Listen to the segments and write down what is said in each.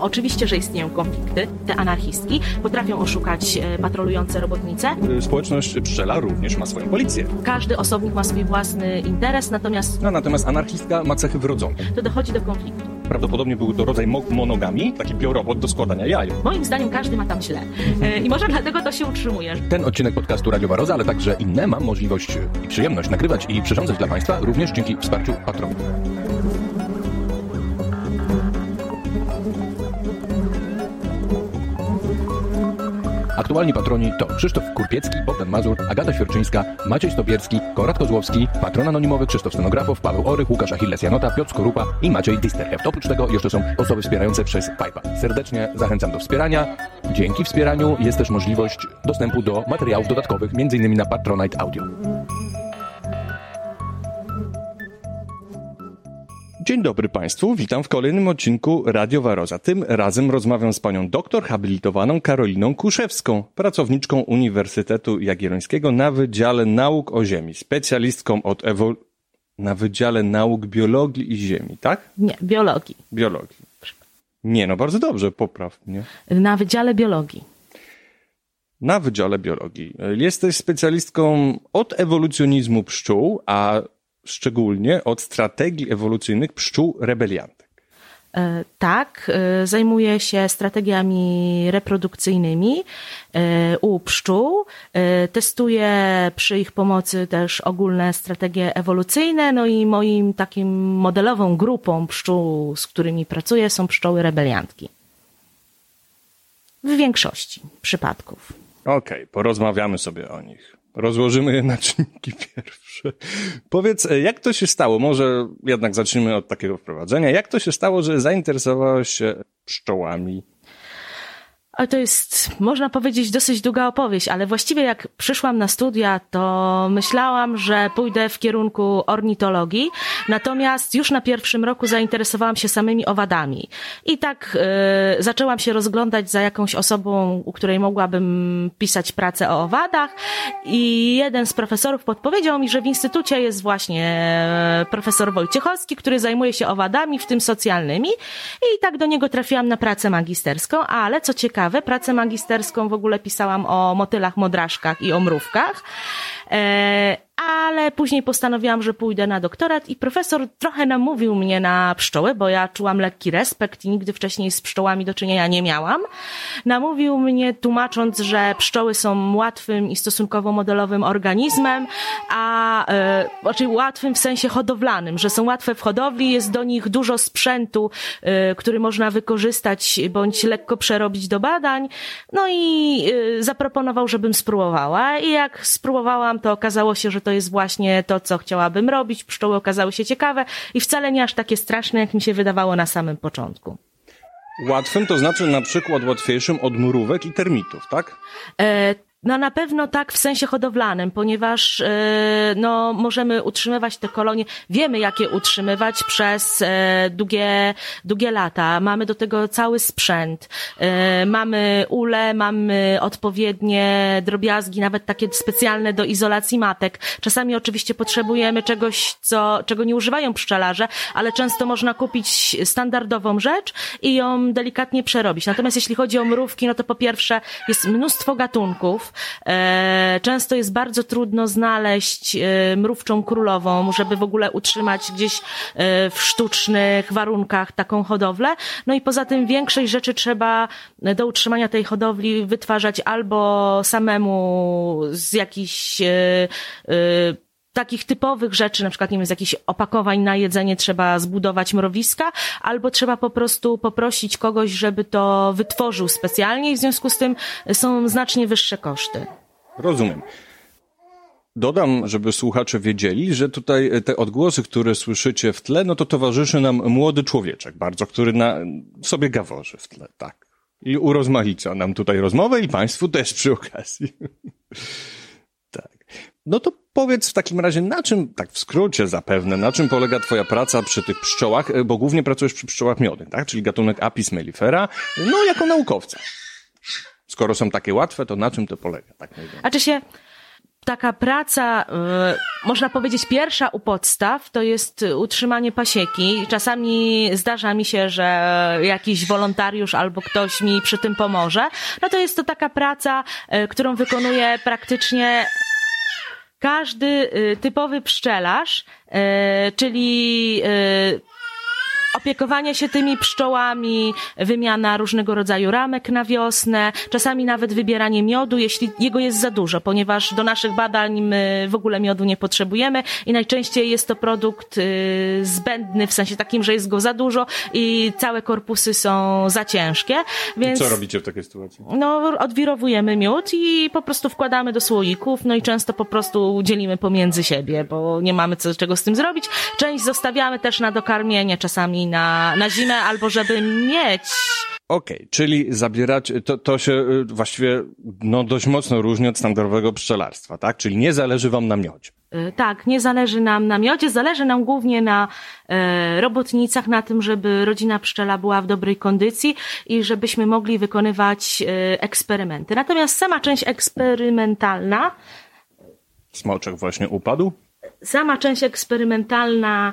Oczywiście, że istnieją konflikty. Te anarchistki potrafią oszukać e, patrolujące robotnice. Społeczność pszczela również ma swoją policję. Każdy osobnik ma swój własny interes, natomiast No, natomiast anarchistka ma cechy wrodzone. to dochodzi do konfliktu. Prawdopodobnie był to rodzaj mo- monogami, taki biorobot do składania jaj. Moim zdaniem każdy ma tam źle. E, I może dlatego to się utrzymuje. Ten odcinek podcastu Radiowa Roza, ale także inne mam możliwość i przyjemność nagrywać i przyrządzać dla Państwa również dzięki wsparciu patronów. Aktualni patroni to Krzysztof Kurpiecki, Bogdan Mazur, Agata Świerczyńska, Maciej Stopierski, Konrad Kozłowski, patron anonimowy Krzysztof Stenografow, Paweł Orych, Łukasz Achilles Janota, Piotr Skorupa i Maciej Disterheft. Oprócz tego jeszcze są osoby wspierające przez Pipe'a. Serdecznie zachęcam do wspierania. Dzięki wspieraniu jest też możliwość dostępu do materiałów dodatkowych, m.in. na Patronite Audio. Dzień dobry Państwu, witam w kolejnym odcinku Radio Waroza. Tym razem rozmawiam z panią doktor habilitowaną Karoliną Kuszewską, pracowniczką Uniwersytetu Jagiellońskiego na Wydziale Nauk o Ziemi, specjalistką od ewol... na Wydziale Nauk Biologii i Ziemi, tak? Nie, biologii. Biologii. Nie, no bardzo dobrze, popraw mnie. Na Wydziale Biologii. Na Wydziale Biologii. Jesteś specjalistką od ewolucjonizmu pszczół, a szczególnie od strategii ewolucyjnych pszczół rebeliantek. E, Tak, e, zajmuję się strategiami reprodukcyjnymi e, u pszczół. Testuję przy ich pomocy też ogólne strategie ewolucyjne. No i moim takim modelową grupą pszczół, z którymi pracuję, są pszczoły rebeliantki. W większości przypadków. Okej, porozmawiamy sobie o nich. Rozłożymy je na czynniki pierwsze. Powiedz, e, jak to się stało? Może jednak zacznijmy od takiego wprowadzenia. Jak to się stało, że zainteresowałaś się pszczołami? To jest, można powiedzieć, dosyć długa opowieść, ale właściwie jak przyszłam na studia, to myślałam, że pójdę w kierunku ornitologii, natomiast już na pierwszym roku zainteresowałam się samymi owadami. I tak e, zaczęłam się rozglądać za jakąś osobą, u której mogłabym pisać pracę o owadach. I jeden z profesorów podpowiedział mi, że w instytucie jest właśnie e, profesor Wojciechowski, który zajmuje się owadami, w tym socjalnymi. I tak do niego trafiłam na pracę magisterską, ale co ciekawe, pracę magisterską w ogóle pisałam o motylach, modraszkach i o mrówkach. E, ale później postanowiłam, że pójdę na doktorat i profesor trochę namówił mnie na pszczoły, bo ja czułam lekki respekt i nigdy wcześniej z pszczołami do czynienia nie miałam. Namówił mnie tłumacząc, że pszczoły są łatwym i stosunkowo modelowym organizmem, a e, znaczy łatwym w sensie hodowlanym, że są łatwe w hodowli, jest do nich dużo sprzętu, e, który można wykorzystać bądź lekko przerobić do badań. No i e, zaproponował, żebym spróbowała i jak spróbowałam, to okazało się, że to jest właśnie to, co chciałabym robić. Pszczoły okazały się ciekawe i wcale nie aż takie straszne, jak mi się wydawało na samym początku. Łatwym to znaczy na przykład łatwiejszym od mrówek i termitów, tak? E, no na pewno tak w sensie hodowlanym, ponieważ e, no, możemy utrzymywać te kolonie, wiemy jak je utrzymywać przez e, długie, długie lata. Mamy do tego cały sprzęt, e, mamy ule, mamy odpowiednie drobiazgi, nawet takie specjalne do izolacji matek. Czasami oczywiście potrzebujemy czegoś, co, czego nie używają pszczelarze, ale często można kupić standardową rzecz i ją delikatnie przerobić. Natomiast jeśli chodzi o mrówki, no to po pierwsze jest mnóstwo gatunków, E, Często jest bardzo trudno znaleźć e, mrówczą królową, żeby w ogóle utrzymać gdzieś e, w sztucznych warunkach taką hodowlę. No i poza tym większość rzeczy trzeba do utrzymania tej hodowli wytwarzać albo samemu z jakichś takich typowych rzeczy, na przykład nie wiem, z jakichś opakowań na jedzenie trzeba zbudować mrowiska, albo trzeba po prostu poprosić kogoś, żeby to wytworzył specjalnie i w związku z tym są znacznie wyższe koszty. Rozumiem. Dodam, żeby słuchacze wiedzieli, że tutaj te odgłosy, które słyszycie w tle, no to towarzyszy nam młody człowieczek bardzo, który na sobie gaworzy w tle, tak. I urozmaica nam tutaj rozmowę i Państwu też przy okazji. tak. No to powiedz w takim razie, na czym, tak w skrócie zapewne, na czym polega Twoja praca przy tych pszczołach, bo głównie pracujesz przy pszczołach miodnych, tak? Czyli gatunek Apis mellifera, no jako naukowca. Skoro są takie łatwe, to na czym to polega? Tak najbardziej? Znaczy się, taka praca, y, można powiedzieć, pierwsza u podstaw to jest utrzymanie pasieki. Czasami zdarza mi się, że jakiś wolontariusz albo ktoś mi przy tym pomoże. No to jest to taka praca, y, którą wykonuje praktycznie każdy y, typowy pszczelarz, czyli opiekowanie się tymi pszczołami, wymiana różnego rodzaju ramek na wiosnę, czasami nawet wybieranie miodu, jeśli jego jest za dużo, ponieważ do naszych badań my w ogóle miodu nie potrzebujemy i najczęściej jest to produkt y, zbędny, w sensie takim, że jest go za dużo i całe korpusy są za ciężkie. Więc, I co robicie w takiej sytuacji? No, odwirowujemy miód i po prostu wkładamy do słoików, no i często po prostu dzielimy pomiędzy siebie, bo nie mamy co, czego z tym zrobić. Część zostawiamy też na dokarmienie, czasami na, na zimę, albo żeby mieć Okej, okay, czyli zabierać, to, to się y, właściwie no, dość mocno różni od standardowego pszczelarstwa, tak? Czyli nie zależy wam na miodzie. Y, tak, nie zależy nam na miodzie, zależy nam głównie na e, robotnicach, na tym, żeby rodzina pszczela była w dobrej kondycji i żebyśmy mogli wykonywać e, eksperymenty. Natomiast sama część eksperymentalna. Smoczek właśnie upadł? Sama część eksperymentalna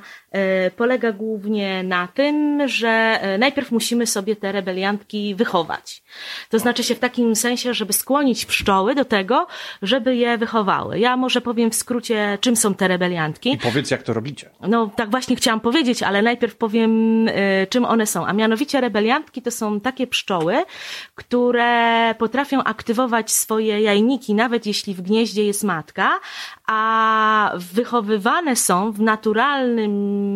polega głównie na tym, że e, najpierw musimy sobie te rebeliantki wychować. To znaczy się w takim sensie, żeby skłonić pszczoły do tego, żeby je wychowały. Ja może powiem w skrócie, czym są te rebeliantki. I powiedz, jak to robicie. No, tak właśnie chciałam powiedzieć, ale najpierw powiem, e, czym one są. A mianowicie rebeliantki to są takie pszczoły, które potrafią aktywować swoje jajniki, nawet jeśli w gnieździe jest matka, a wychowywane są w naturalnym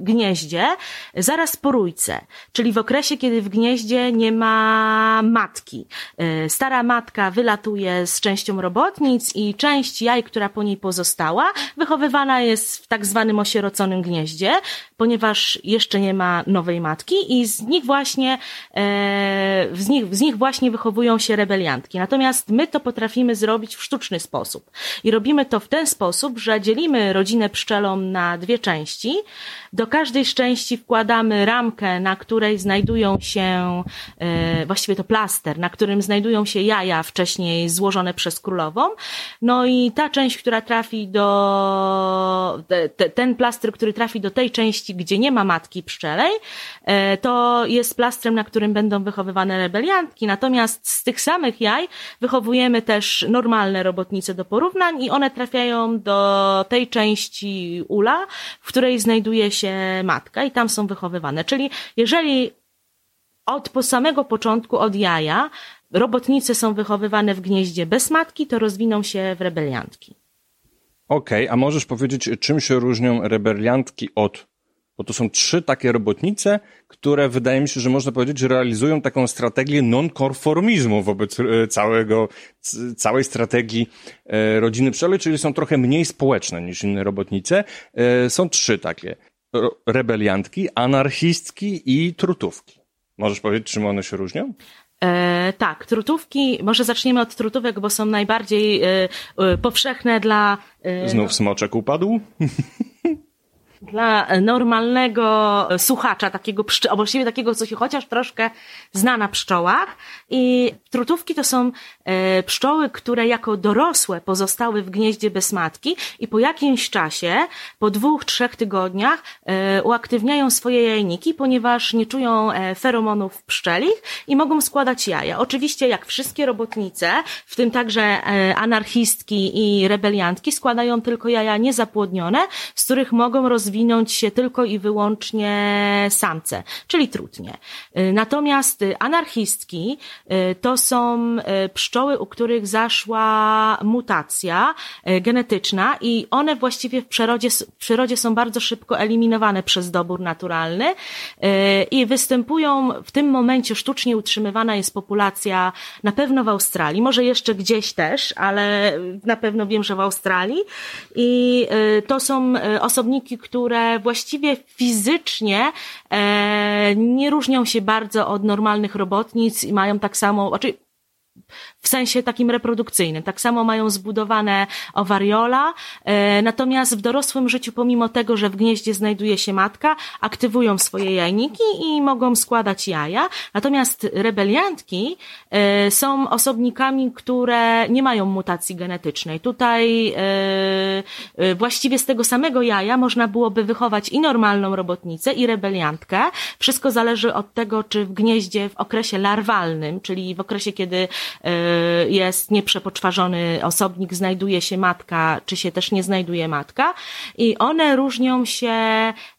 gnieździe zaraz po rójce, czyli w okresie, kiedy w gnieździe nie ma matki. E, stara matka wylatuje z częścią robotnic i część jaj, która po niej pozostała, wychowywana jest w tak zwanym osieroconym gnieździe, ponieważ jeszcze nie ma nowej matki i z nich właśnie, e, z nich, z nich właśnie wychowują się rebeliantki. Natomiast my to potrafimy zrobić w sztuczny sposób. I robimy to w ten sposób, że dzielimy rodzinę pszczelą na dwie części. Do każdej części wkładamy ramkę, na której znajdują się, e, właściwie to plaster, na którym znajdują się jaja wcześniej złożone przez królową. No i ta część, która trafi do, te, ten plaster, który trafi do tej części, gdzie nie ma matki pszczelej, e, to jest plastrem, na którym będą wychowywane rebeliantki. Natomiast z tych samych jaj wychowujemy też normalne robotnice do porównań i one trafiają do tej części ula, w której znajduje się matka i tam są wychowywane. Czyli jeżeli od po samego początku, od jaja, robotnice są wychowywane w gnieździe bez matki, to rozwiną się w rebeliantki. Okej, okay, a możesz powiedzieć, czym się różnią rebeliantki od bo to są trzy takie robotnice, które wydaje mi się, że można powiedzieć, że realizują taką strategię nonkonformizmu wobec e, całego, całej strategii e, rodziny pszczoły, czyli są trochę mniej społeczne niż inne robotnice. E, są trzy takie. Rebeliantki, anarchistki i trutówki. Możesz powiedzieć, czym one się różnią? E, tak, trutówki, może zaczniemy od trutówek, bo są najbardziej e, e, powszechne dla. Znów smoczek upadł? dla normalnego słuchacza, takiego pszczo- właściwie takiego, co się chociaż troszkę zna na pszczołach. I trutówki to są e, pszczoły, które jako dorosłe pozostały w gnieździe bez matki i po jakimś czasie, po dwóch, trzech tygodniach e, uaktywniają swoje jajniki, ponieważ nie czują e, feromonów pszczelich i mogą składać jaja. Oczywiście, jak wszystkie robotnice, w tym także anarchistki i rebeliantki, składają tylko jaja niezapłodnione, z których mogą rozwijać rozwinąć się tylko i wyłącznie samce, czyli trudnie. Y, natomiast y, anarchistki y, to są pszczoły, u których zaszła mutacja genetyczna i one właściwie w przyrodzie, w przyrodzie są bardzo szybko eliminowane przez dobór naturalny i występują w tym momencie sztucznie utrzymywana jest populacja na pewno w Australii, może jeszcze gdzieś też, ale na pewno wiem, że w Australii i to są osobniki, które które właściwie fizycznie e, nie różnią się bardzo od normalnych robotnic i mają tak samo, znaczy w sensie takim reprodukcyjnym. Tak samo mają zbudowane owariola, e, natomiast w dorosłym życiu, pomimo tego, że w gnieździe znajduje się matka, aktywują swoje jajniki i mogą składać jaja. Natomiast rebeliantki e, są osobnikami, które nie mają mutacji genetycznej. Tutaj e, właściwie z tego samego jaja można byłoby wychować i normalną robotnicę, i rebeliantkę. Wszystko zależy od tego, czy w gnieździe w okresie larwalnym, czyli w okresie, kiedy jest nieprzepoczwarzony osobnik, znajduje się matka, czy się też nie znajduje matka. I one różnią się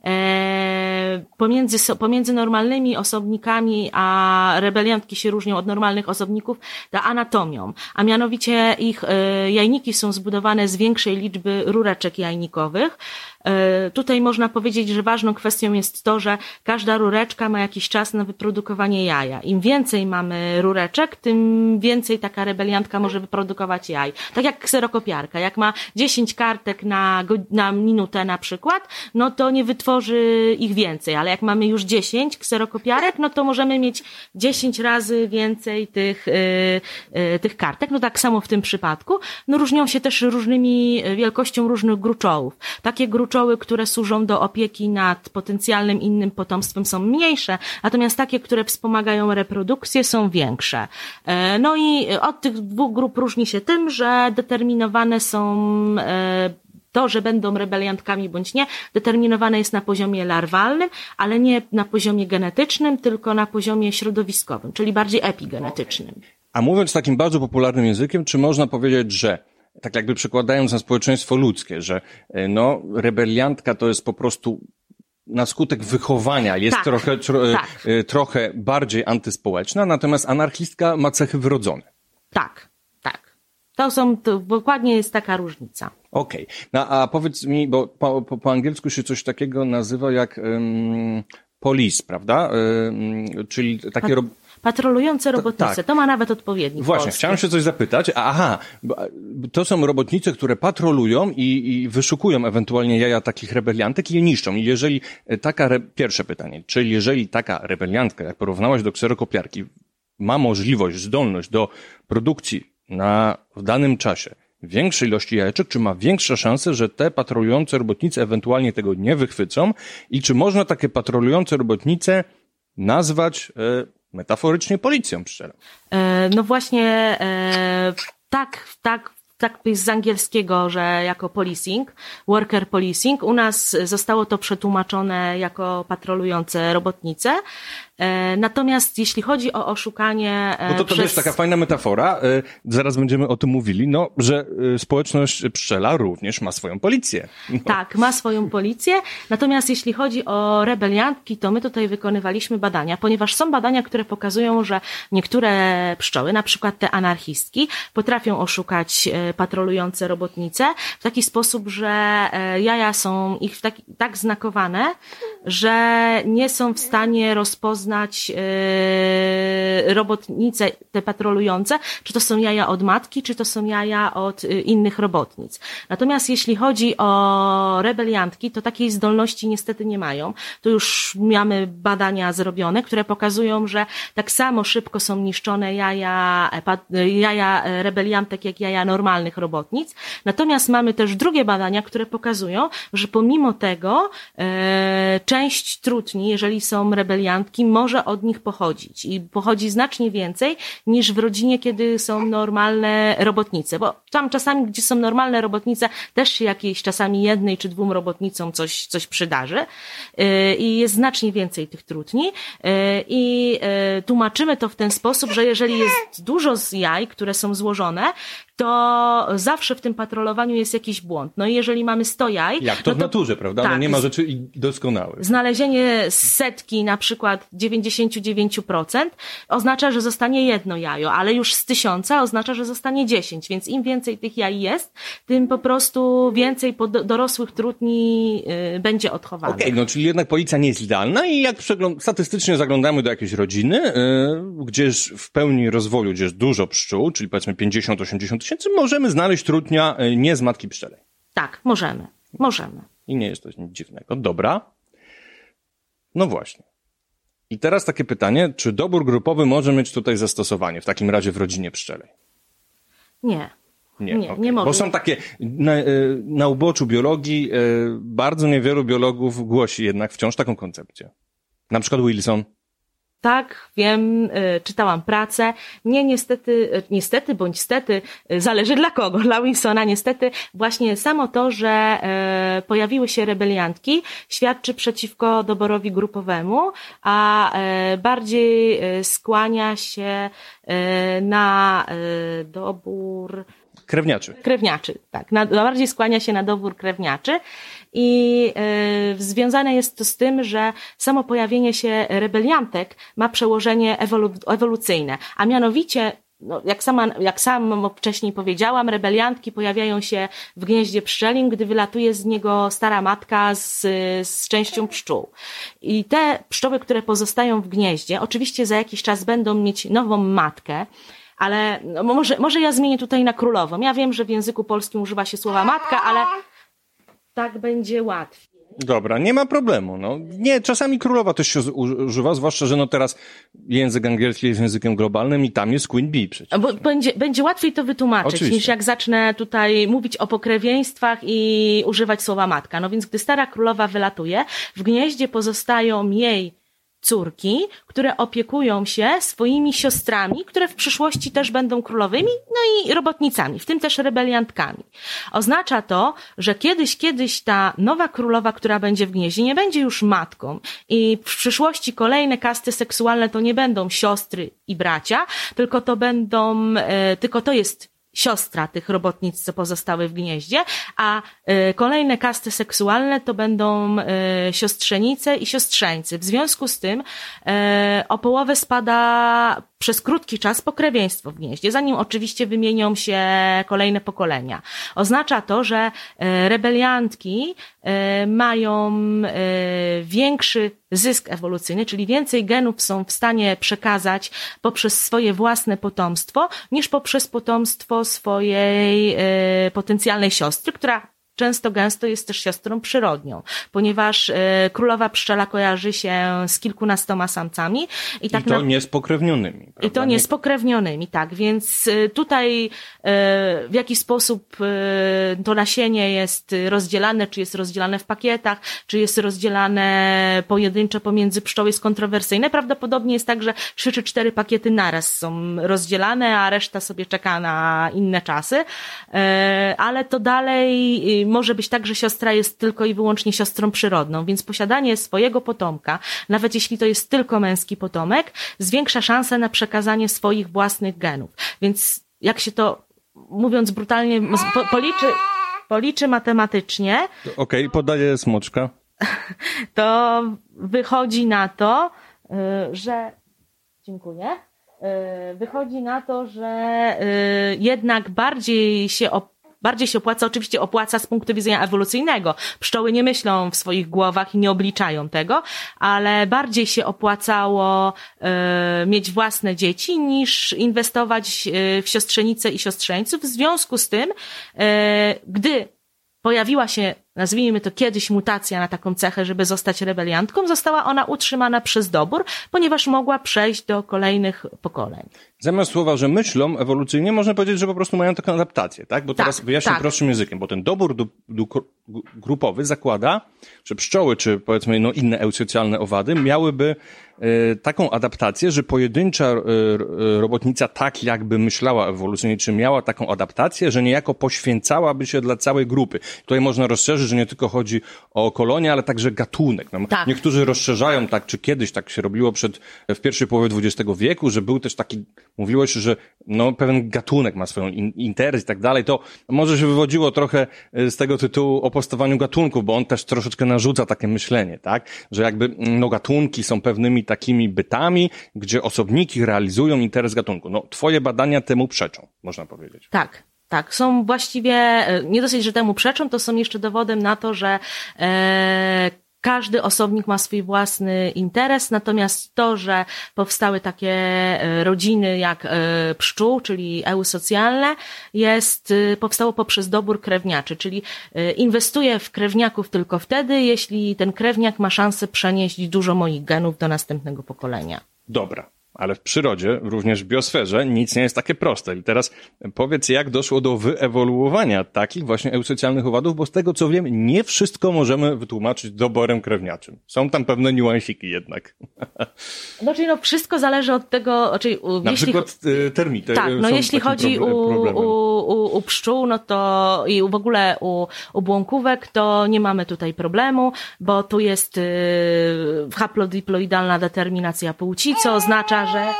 e, pomiędzy, pomiędzy normalnymi osobnikami, a rebeliantki się różnią od normalnych osobników ta anatomią. A mianowicie ich e, jajniki są zbudowane z większej liczby rureczek jajnikowych, tutaj można powiedzieć, że ważną kwestią jest to, że każda rureczka ma jakiś czas na wyprodukowanie jaja. Im więcej mamy rureczek, tym więcej taka rebeliantka może wyprodukować jaj. Tak jak kserokopiarka. Jak ma 10 kartek na, na minutę na przykład, no to nie wytworzy ich więcej, ale jak mamy już 10 kserokopiarek, no to możemy mieć 10 razy więcej tych, yy, tych kartek. No tak samo w tym przypadku. No różnią się też różnymi wielkością różnych gruczołów. Takie gruczoły pszczoły, które służą do opieki nad potencjalnym innym potomstwem są mniejsze, natomiast takie, które wspomagają reprodukcję są większe. E, no i od tych dwóch grup różni się tym, że determinowane są e, to, że będą rebeliantkami bądź nie, determinowane jest na poziomie larwalnym, ale nie na poziomie genetycznym, tylko na poziomie środowiskowym, czyli bardziej epigenetycznym. A mówiąc takim bardzo popularnym językiem, czy można powiedzieć, że tak jakby przekładając na społeczeństwo ludzkie, że e, no, rebeliantka to jest po prostu na skutek wychowania jest tak, trochę, tro, e, tak. E, trochę bardziej antyspołeczna, natomiast anarchistka ma cechy wrodzone. Tak, tak. To są, to dokładnie jest taka różnica. Okej. Okay. No a powiedz mi, bo po, po, po, angielsku się coś takiego nazywa jak um, police, prawda? Um, czyli takie... Ro Patrolujące robotnice, to, tak. to ma nawet odpowiednik. Właśnie, polski. chciałem się coś zapytać. Aha, to są robotnice, które patrolują i, i wyszukują ewentualnie jaja takich rebeliantek i je niszczą. I jeżeli taka, re... pierwsze pytanie, czyli jeżeli taka rebeliantka, jak porównałaś do kserokopiarki, ma możliwość, zdolność do produkcji na, w danym czasie większej ilości jajeczek, czy ma większe szanse, że te patrolujące robotnice ewentualnie tego nie wychwycą i czy można takie patrolujące robotnice nazwać e, metaforycznie policją pszczelą. E, no właśnie, e, tak, tak, tak jest z angielskiego, że jako policing, worker policing. U nas zostało to przetłumaczone jako patrolujące robotnice. E, natomiast jeśli chodzi o oszukanie. Bo to, to przez... jest taka fajna metafora, e, zaraz będziemy o tym mówili, no, że społeczność pszczela również ma swoją policję. No. Tak, ma swoją policję. Natomiast jeśli chodzi o rebeliantki, to my tutaj wykonywaliśmy badania, ponieważ są badania, które pokazują, że niektóre pszczoły, na przykład te anarchistki, potrafią oszukać patrolujące robotnice w taki sposób, że jaja są ich tak, tak znakowane, że nie są w stanie rozpoznać rozpoznać yy, robotnice te patrolujące, czy to są jaja od matki, czy to są jaja od yy, innych robotnic. Natomiast jeśli chodzi o rebeliantki, to takiej zdolności niestety nie mają. Tu już mamy badania zrobione, które pokazują, że tak samo szybko są niszczone jaja, e, jaja rebeliantek, jak jaja normalnych robotnic. Natomiast mamy też drugie badania, które pokazują, że pomimo tego e, część trutni, jeżeli są rebeliantki, może od nich pochodzić. I pochodzi znacznie więcej niż w rodzinie, kiedy są normalne robotnice, bo tam czasami, gdzie są normalne robotnice, też się jakiejś czasami jednej czy dwóm robotnicom coś, coś przydarzy. Yy, i jest znacznie więcej tych trutni. Yy, i yy, tłumaczymy to w ten sposób, że jeżeli jest dużo z jaj, które są złożone, to zawsze w tym patrolowaniu jest jakiś błąd. No i jeżeli mamy 100 jaj... Jak to, no w naturze, prawda? No tak, no nie ma rzeczy doskonałych. Znalezienie setki, na przykład 99% oznacza, że zostanie jedno jajo, ale już z tysiąca oznacza, że zostanie 10, więc im więcej tych jaj jest, tym po prostu więcej dorosłych trudni yy, będzie odchowanych. Okej, okay, no czyli jednak policja nie jest idealna i jak statystycznie zaglądamy do jakiejś rodziny, yy, w pełni rozwoju, gdzie jest dużo pszczół, czyli powiedzmy 50-80 tysięcy, możemy znaleźć trudnia e, nie z matki pszczelej. Tak, możemy. Możemy. I nie jest to nic dziwnego. Dobra. No właśnie. I teraz takie pytanie, czy dobór grupowy może mieć tutaj zastosowanie, w takim razie w rodzinie pszczelej? Nie. Nie, Nie, okej. nie mogę. Bo są takie, na, e, na uboczu biologii, e, bardzo niewielu biologów głosi jednak wciąż taką koncepcję. Na przykład Wilson. Tak, wiem, y, czytałam pracę. Nie, niestety, y, niestety bądź stety, y, zależy dla kogo. Dla Wilsona niestety właśnie samo to, że pojawiły się rebeliantki świadczy przeciwko doborowi grupowemu, a bardziej skłania się na dobór Krewniaczy. krewniaczy, tak. Na, bardziej skłania się na dobór krewniaczy i y, związane jest to z tym, że samo pojawienie się rebeliantek ma przełożenie ewolu, ewolucyjne, a mianowicie no, jak, sama, jak sam wcześniej powiedziałam, rebeliantki pojawiają się w gnieździe pszczelim, gdy wylatuje z niego stara matka z, z częścią pszczół. I te pszczoły, które pozostają w gnieździe, oczywiście za jakiś czas będą mieć nową matkę, ale no, może, może ja zmienię tutaj na królową. Ja wiem, że w języku polskim używa się słowa matka, ale tak będzie łatwiej. Dobra, nie ma problemu. No. Nie, czasami królowa też się używa, zwłaszcza, że no teraz język angielski jest językiem globalnym i tam jest Queen Bee przecież. Bo będzie, będzie łatwiej to wytłumaczyć, Oczywiście. niż jak zacznę tutaj mówić o pokrewieństwach i używać słowa matka. No więc gdy stara królowa wylatuje, w gnieździe pozostają jej córki, które opiekują się swoimi siostrami, które w przyszłości też będą królowymi, no i robotnicami, w tym też rebeliantkami. Oznacza to, że kiedyś, kiedyś ta nowa królowa, która będzie w gnieździe, nie będzie już matką i w przyszłości kolejne kasty seksualne to nie będą siostry i bracia, tylko to będą, e, tylko to jest siostra tych robotnic, co pozostały w gnieździe, a y, kolejne kasty seksualne to będą y, siostrzenice i siostrzeńcy. W związku z tym y, o połowę spada przez krótki czas pokrewieństwo w gnieździe, zanim oczywiście wymienią się kolejne pokolenia. Oznacza to, że y, rebeliantki y, mają y, większy zysk ewolucyjny, czyli więcej genów są w stanie przekazać poprzez swoje własne potomstwo, niż poprzez potomstwo swojej e, potencjalnej siostry, która często gęsto jest też siostrą przyrodnią, ponieważ e, królowa pszczela kojarzy się z kilkunastoma samcami i tak I to na... nie z pokrewnionymi. I prawda? to nie z pokrewnionymi, tak. Więc y, tutaj y, w jaki sposób to nasienie jest rozdzielane, czy jest rozdzielane w pakietach, czy jest rozdzielane pojedynczo pomiędzy pszczoły jest kontrowersyjne. Prawdopodobnie jest tak, że trzy czy cztery pakiety naraz są rozdzielane, a reszta sobie czeka na inne czasy. Ale to dalej może być tak, że siostra jest tylko i wyłącznie siostrą przyrodną, więc posiadanie swojego potomka, nawet jeśli to jest tylko męski potomek, zwiększa szansę na przekazanie swoich własnych genów. Więc jak się to, mówiąc brutalnie, po, policzy, policzy matematycznie, Okej, podaję smoczka. to wychodzi na to, y, że. Dziękuję. Y, Wychodzi na to, że y, jednak bardziej się op- Bardziej się opłaca, oczywiście opłaca z punktu widzenia ewolucyjnego. Pszczoły nie myślą w swoich głowach i nie obliczają tego, ale bardziej się opłacało e, mieć własne dzieci niż inwestować e, w siostrzenice i siostrzeńców. W związku z tym, e, gdy pojawiła się, nazwijmy to kiedyś mutacja na taką cechę, żeby zostać rebeliantką, została ona utrzymana przez dobór, ponieważ mogła przejść do kolejnych pokoleń. Zamiast słowa, że myślą ewolucyjnie, można powiedzieć, że po prostu mają taką adaptację, tak? Bo Tak, teraz wyjaśnię tak. prostszym językiem, bo ten dobór du, du, gru- grupowy zakłada, że pszczoły, czy powiedzmy no, inne eusocjalne owady miałyby e, taką adaptację, że pojedyncza e, robotnica tak jakby myślała ewolucyjnie, czy miała taką adaptację, że niejako poświęcałaby się dla całej grupy. Tutaj można rozszerzyć, że nie tylko chodzi o kolonię, ale także gatunek. No, Tak. Niektórzy rozszerzają tak, czy kiedyś tak się robiło przed, w pierwszej połowie XX wieku, że był też taki, mówiło się, że no, pewien gatunek ma swoją in, interes i tak dalej. To może się wywodziło trochę e, z tego tytułu o postawaniu gatunku, bo on też troszeczkę narzuca takie myślenie, tak? Że jakby, mm, no, gatunki są pewnymi takimi bytami, gdzie osobniki realizują interes gatunku. No, twoje badania temu przeczą, można powiedzieć. Tak. Tak, są właściwie, e, nie dosyć, że temu przeczą, to są jeszcze dowodem na to, że e, każdy osobnik ma swój własny interes, natomiast to, że powstały takie e, rodziny jak e, pszczół, czyli eusocjalne, jest, powstało poprzez dobór krewniaczy, czyli inwestuję w krewniaków tylko wtedy, jeśli ten krewniak ma szansę przenieść dużo moich genów do następnego pokolenia. Dobra. Ale w przyrodzie, również w biosferze, nic nie jest takie proste. I teraz powiedz, jak doszło do wyewoluowania takich właśnie eusocjalnych owadów, bo z tego co wiem, nie wszystko możemy wytłumaczyć doborem krewniaczym. Są tam pewne niuansiki jednak. No, czyli no wszystko zależy od tego, czyli Na jeśli... przykład y, termity. Tak, no jeśli chodzi u, u, u, u pszczół, no to i w ogóle u, u błąkówek, to nie mamy tutaj problemu, bo tu jest y, haplodiploidalna determinacja płci, co oznacza, że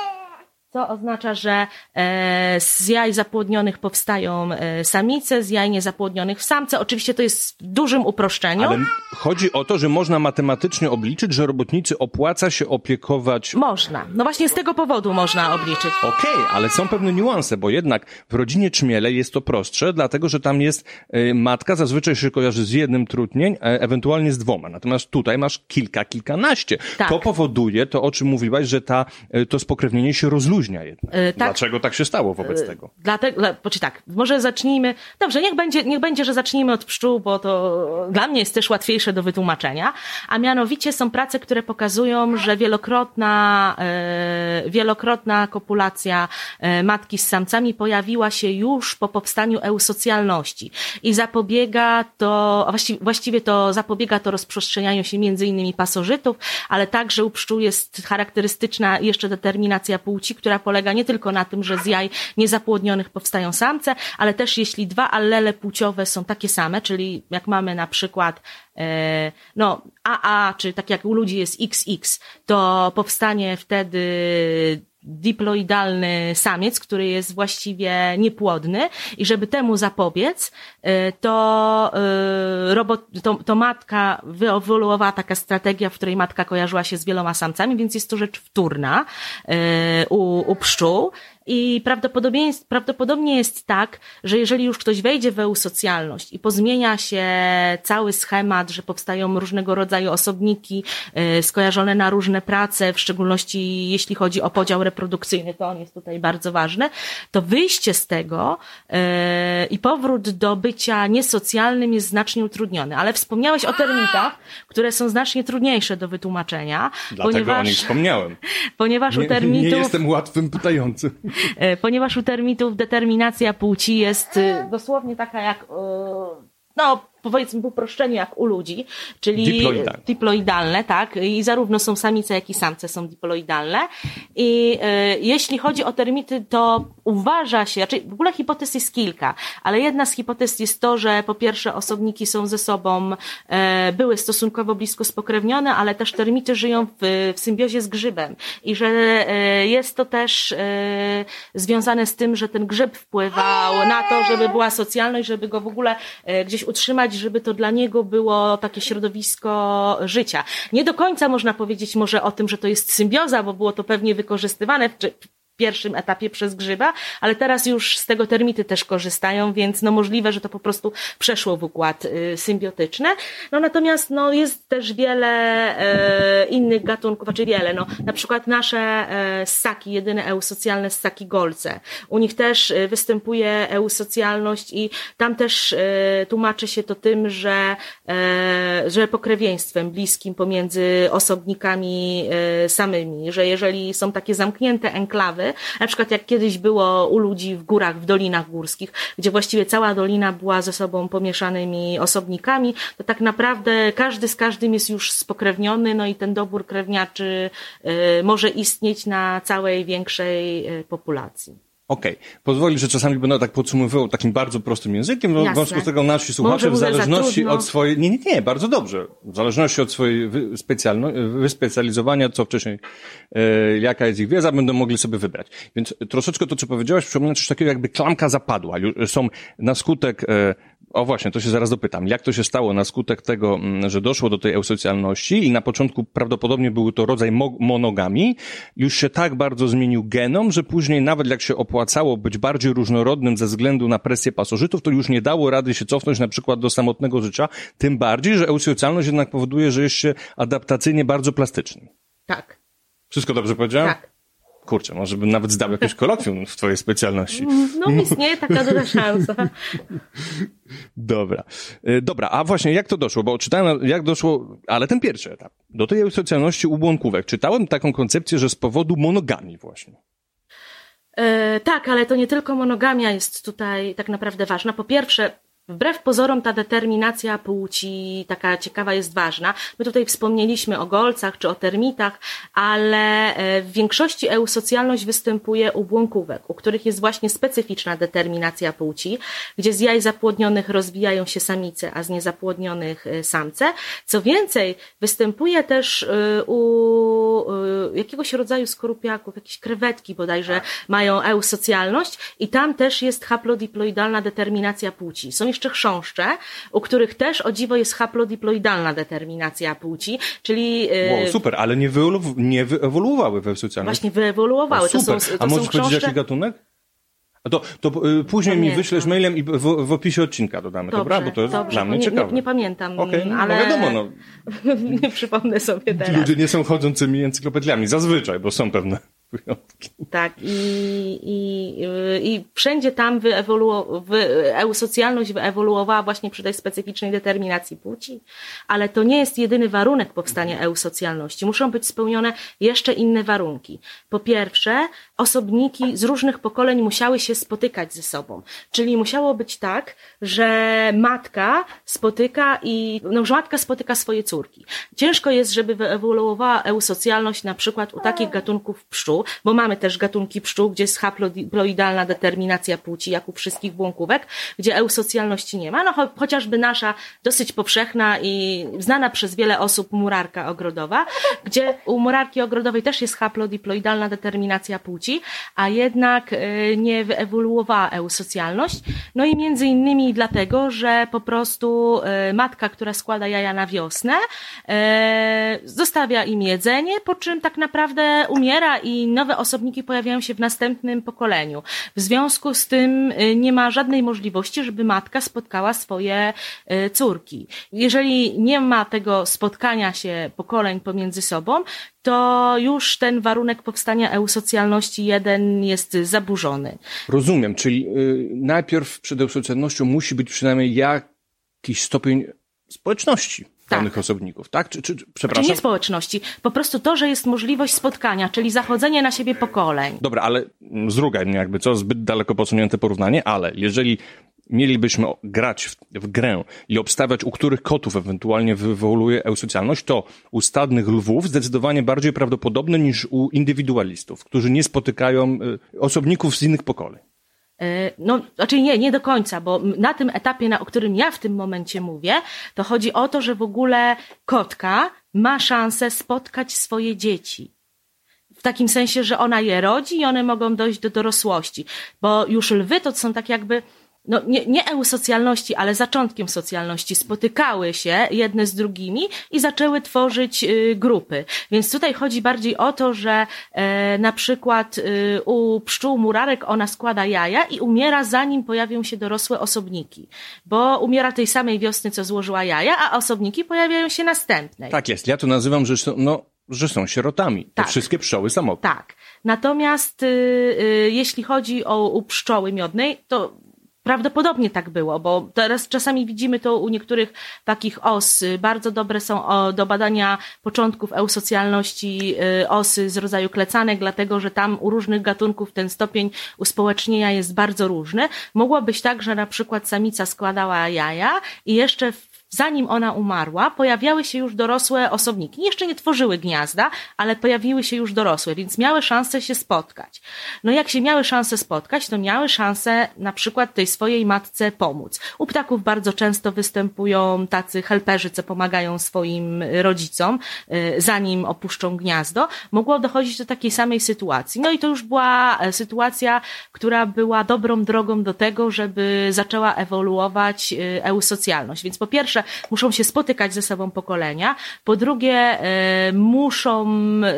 co oznacza, że e, z jaj zapłodnionych powstają e, samice, z jaj niezapłodnionych samce. Oczywiście to jest w dużym uproszczeniu. Ale chodzi o to, że można matematycznie obliczyć, że robotnicy opłaca się opiekować. Można. No właśnie z tego powodu można obliczyć. Okej, okay, ale są pewne niuanse, bo jednak w rodzinie czmiele jest to prostsze, dlatego że tam jest y, matka, zazwyczaj się kojarzy z jednym trudnień, e, ewentualnie z dwoma. Natomiast tutaj masz kilka, kilkanaście. Tak. To powoduje to, o czym mówiłaś, że ta, y, to spokrewnienie się rozluźnia jednak. Yy, tak, Dlaczego tak się stało wobec yy, tego? Dlatego, dla, tak, może zacznijmy, dobrze, niech będzie, niech będzie, że zacznijmy od pszczół, bo to dla mnie jest też łatwiejsze do wytłumaczenia, a mianowicie są prace, które pokazują, że wielokrotna, yy, wielokrotna kopulacja matki z samcami pojawiła się już po powstaniu eusocjalności i zapobiega to, właściwie, właściwie to zapobiega to rozprzestrzenianiu się między innymi pasożytów, ale także u pszczół jest charakterystyczna jeszcze determinacja płci, która polega nie tylko na tym, że z jaj niezapłodnionych powstają samce, ale też jeśli dwa allele płciowe są takie same, czyli jak mamy na przykład e, no AA, czy tak jak u ludzi jest XX, to powstanie wtedy diploidalny samiec, który jest właściwie niepłodny. I żeby temu zapobiec, y, to, y, robot, to, to matka wyewoluowała taka strategia, w której matka kojarzyła się z wieloma samcami, więc jest to rzecz wtórna y, u, u pszczół i prawdopodobnie, prawdopodobnie jest tak, że jeżeli już ktoś wejdzie w eusocjalność i pozmienia się cały schemat, że powstają różnego rodzaju osobniki yy, skojarzone na różne prace, w szczególności jeśli chodzi o podział reprodukcyjny, to on jest tutaj bardzo ważny, to wyjście z tego yy, i powrót do bycia niesocjalnym jest znacznie utrudniony. Ale wspomniałeś o termitach, które są znacznie trudniejsze do wytłumaczenia. Dlatego ponieważ, o nich wspomniałem. Ponieważ nie, u termitów... Nie jestem łatwym pytającym. E, ponieważ u termitów determinacja płci jest y, dosłownie taka jak, y, no, powiedzmy w uproszczeniu jak u ludzi, czyli diploidalne. diploidalne, tak, i zarówno są samice, jak i samce są diploidalne. I y, jeśli chodzi o termity, to uważa się, znaczy w ogóle hipotez jest kilka, ale jedna z hipotez jest to, że po pierwsze osobniki są ze sobą, e, były stosunkowo blisko spokrewnione, ale też termity żyją w, w symbiozie z grzybem i że e, jest to też e, związane z tym, że ten grzyb wpływał na to, żeby była socjalność, żeby go w ogóle e, gdzieś utrzymać, żeby to dla niego było takie środowisko życia. Nie do końca można powiedzieć może o tym, że to jest symbioza, bo było to pewnie wykorzystywane w, pierwszym etapie przez grzyba, ale teraz już z tego termity też korzystają, więc no możliwe, że to po prostu przeszło w układ y, symbiotyczny. No natomiast no jest też wiele e, innych gatunków, znaczy wiele, no na przykład nasze e, ssaki, jedyne eusocjalne ssaki golce. U nich też e, występuje eusocjalność i tam też e, tłumaczy się to tym, że, e, że pokrewieństwem bliskim pomiędzy osobnikami e, samymi, że jeżeli są takie zamknięte enklawy, na przykład jak kiedyś było u ludzi w górach, w dolinach górskich, gdzie właściwie cała dolina była ze sobą pomieszanymi osobnikami, to tak naprawdę każdy z każdym jest już spokrewniony, no i ten dobór krewniaczy y, może istnieć na całej większej y, populacji. Okej. Okay. Pozwoli, że czasami będę tak podsumowywał takim bardzo prostym językiem, no, w związku z tego nasi słuchacze w zależności od swojej, nie, nie, nie, bardzo dobrze, w zależności od swojej wyspecjalizowania, co wcześniej, e, jaka jest ich wiedza, będą mogli sobie wybrać. Więc troszeczkę to, co powiedziałeś, przypomina coś takiego, jakby klamka zapadła. Są na skutek e, o właśnie, to się zaraz dopytam. Jak to się stało na skutek tego, mm, że doszło do tej eusocjalności i na początku prawdopodobnie był to rodzaj monogami, już się tak bardzo zmienił genom, że później nawet jak się opłacało być bardziej różnorodnym ze względu na presję pasożytów, to już nie dało rady się cofnąć na przykład do samotnego życia, tym bardziej, że eusocjalność jednak powoduje, że jest się adaptacyjnie bardzo plastyczny. Tak. Wszystko dobrze powiedziałem? Tak. Kurczę, może bym nawet zdał jakieś kolokwium w twojej specjalności. No istnieje taka duża szansa. Dobra. E, dobra, a właśnie jak to doszło? Bo czytałem, jak doszło, ale ten pierwszy etap. Do tej socjalności u błąkówek. Czytałem taką koncepcję, że z powodu monogami właśnie. E, tak, ale to nie tylko monogamia jest tutaj tak naprawdę ważna. Po pierwsze, Wbrew pozorom ta determinacja płci taka ciekawa jest ważna. My tutaj wspomnieliśmy o golcach czy o termitach, ale e, w większości eusocjalność występuje u błąkówek, u których jest właśnie specyficzna determinacja płci, gdzie z jaj zapłodnionych rozwijają się samice, a z niezapłodnionych e, samce. Co więcej, występuje też e, u jakiegoś rodzaju skorupiaków, jakieś krewetki bodajże mają eusocjalność i tam też jest haplodiploidalna determinacja płci. Są jeszcze chrząszcze, u których też o dziwo jest haplodiploidalna determinacja płci, czyli... E, wow, super, ale nie, wyewolu- nie wyewoluowały we socjalności. Właśnie wyewoluowały. No, super. To są, to A możesz powiedzieć jaki gatunek? To, to y, później Pamiętam. mi wyślesz mailem i w, w, opisie odcinka dodamy, dobrze, dobra? Bo to jest dobrze, dla mnie nie, ciekawe. Nie, nie pamiętam, okay, no, ale... No wiadomo, no. nie przypomnę sobie teraz. Ludzie nie są chodzącymi encyklopediami, zazwyczaj, bo są pewne wyjątki. Tak, i, i, i wszędzie tam wyewoluo, wy, eusocjalność wyewoluowała właśnie przy tej specyficznej determinacji płci, ale to nie jest jedyny warunek powstania eusocjalności. Muszą być spełnione jeszcze inne warunki. Po pierwsze, osobniki z różnych pokoleń musiały się spotykać ze sobą, czyli musiało być tak, że matka spotyka i, no, że matka spotyka swoje córki. Ciężko jest, żeby wyewoluowała eusocjalność na przykład u takich gatunków pszczół, bo mamy też gatunki pszczół, gdzie jest haploidalna determinacja płci, jak u wszystkich błąkówek, gdzie eusocjalności nie ma. No cho chociażby nasza dosyć powszechna i znana przez wiele osób murarka ogrodowa, gdzie u murarki ogrodowej też jest haplodiploidalna determinacja płci, a jednak y, nie wyewoluowała eusocjalność. No i między innymi dlatego, że po prostu y, matka, która składa jaja na wiosnę, y, zostawia im jedzenie, po czym tak naprawdę umiera i nowe osobniki pojawiają się w następnym pokoleniu. W związku z tym y, nie ma żadnej możliwości, żeby matka spotkała swoje y, córki. Jeżeli nie ma tego spotkania się pokoleń pomiędzy sobą, to już ten warunek powstania eusocjalności jeden jest zaburzony. Rozumiem, czyli y, najpierw przed eusocjalnością musi być przynajmniej jakiś stopień społeczności danych tak. osobników, tak? Czy, czy, przepraszam? Czy nie społeczności. Po prostu to, że jest możliwość spotkania, czyli zachodzenie na siebie pokoleń. Dobra, ale zrugaj mnie jakby co, zbyt daleko posunięte porównanie, ale jeżeli mielibyśmy grać w, w, grę i obstawiać, u których kotów ewentualnie wywołuje eusocjalność, to u stadnych lwów zdecydowanie bardziej prawdopodobne niż u indywidualistów, którzy nie spotykają y, osobników z innych pokoleń. E, no, znaczy nie, nie do końca, bo na tym etapie, na, o którym ja w tym momencie mówię, to chodzi o to, że w ogóle kotka ma szansę spotkać swoje dzieci. W takim sensie, że ona je rodzi i one mogą dojść do dorosłości. Bo już lwy to są tak jakby no nie, nie eusocjalności, ale zaczątkiem socjalności spotykały się jedne z drugimi i zaczęły tworzyć y, grupy. Więc tutaj chodzi bardziej o to, że e, na przykład y, u pszczół murarek ona składa jaja i umiera zanim pojawią się dorosłe osobniki, bo umiera tej samej wiosny, co złożyła jaja, a osobniki pojawiają się następnej. Tak jest, ja to nazywam, że są, no, że są sierotami. Tak. Te wszystkie pszczoły samotne. Tak. Natomiast y, y, jeśli chodzi o u pszczoły miodnej, to Prawdopodobnie tak było, bo teraz czasami widzimy to u niektórych takich os. Bardzo dobre są do badania początków eusocjalności y, osy z rodzaju klecanek, dlatego że tam u różnych gatunków ten stopień uspołecznienia jest bardzo różny. Mogło być tak, że na przykład samica składała jaja i jeszcze w zanim ona umarła, pojawiały się już dorosłe osobniki. Jeszcze nie tworzyły gniazda, ale pojawiły się już dorosłe, więc miały szansę się spotkać. No jak się miały szansę spotkać, to miały szansę na przykład tej swojej matce pomóc. U ptaków bardzo często występują tacy helperzy, co pomagają swoim rodzicom, y, zanim opuszczą gniazdo. Mogło dochodzić do takiej samej sytuacji. No i to już była e, sytuacja, która była dobrą drogą do tego, żeby zaczęła ewoluować y, eusocjalność. Więc po pierwsze, muszą się spotykać ze sobą pokolenia, po drugie muszą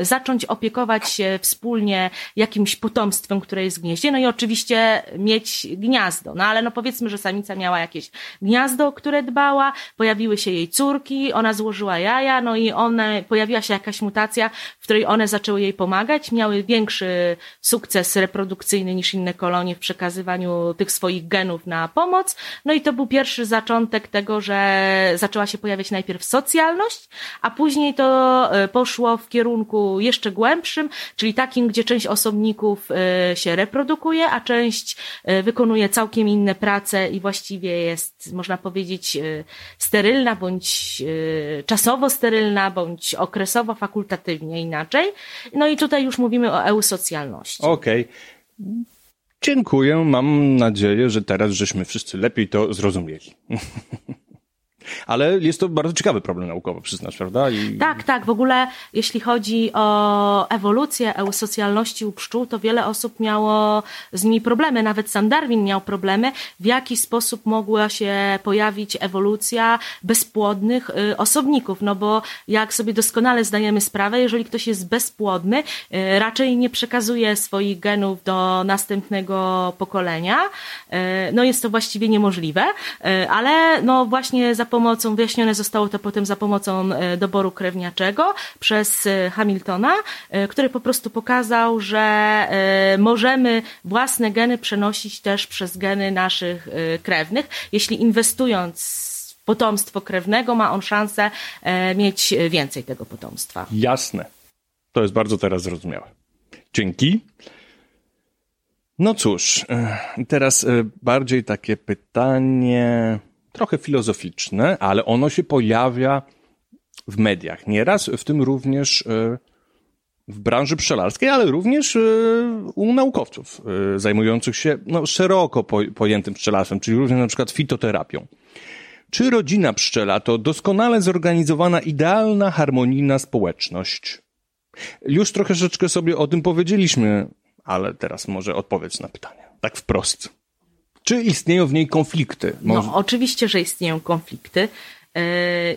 zacząć opiekować się wspólnie jakimś potomstwem, które jest w gnieździe, no i oczywiście mieć gniazdo. No ale no powiedzmy, że samica miała jakieś gniazdo, o które dbała, pojawiły się jej córki, ona złożyła jaja, no i one, pojawiła się jakaś mutacja, w której one zaczęły jej pomagać, miały większy sukces reprodukcyjny niż inne kolonie w przekazywaniu tych swoich genów na pomoc. No i to był pierwszy zaczątek tego, że zaczęła się pojawiać najpierw socjalność, a później to e, poszło w kierunku jeszcze głębszym, czyli takim, gdzie część osobników e, się reprodukuje, a część e, wykonuje całkiem inne prace i właściwie jest, można powiedzieć, sterylna bądź czasowo sterylna, bądź okresowo fakultatywnie inaczej. No i tutaj już mówimy o eusocjalności. Okej. Okay. Dziękuję. Mam nadzieję, że teraz żeśmy wszyscy lepiej to zrozumieli. Ale jest to bardzo ciekawy problem naukowy, przyznasz, prawda? I... Tak, tak. W ogóle jeśli chodzi o ewolucję eusocjalności u pszczół, to wiele osób miało z nimi problemy. Nawet sam Darwin miał problemy, w jaki sposób mogła się pojawić ewolucja bezpłodnych y, osobników. No bo jak sobie doskonale zdajemy sprawę, jeżeli ktoś jest bezpłodny, y, raczej nie przekazuje swoich genów do następnego pokolenia. Y, no jest to właściwie niemożliwe, ale no właśnie za pomocą, wyjaśnione zostało to potem za pomocą e, doboru krewniaczego przez e, Hamiltona, e, który po prostu pokazał, że możemy własne geny przenosić też przez geny naszych krewnych, jeśli inwestując potomstwo krewnego, ma on szansę mieć więcej tego potomstwa. Jasne. To jest bardzo teraz zrozumiałe. Dzięki. No cóż, teraz bardziej takie pytanie trochę filozoficzne, ale ono się pojawia w mediach nieraz, w tym również e, w branży pszczelarskiej, ale również e, u naukowców e, zajmujących się no, szeroko pojętym pszczelarstwem, czyli również na przykład fitoterapią. Czy rodzina pszczela to doskonale zorganizowana, idealna, harmonijna społeczność? Już troszeczkę sobie o tym powiedzieliśmy, ale teraz może odpowiedz na pytanie. Tak wprost. Czy istnieją w niej konflikty? No, Może... No, oczywiście, że istnieją konflikty, e,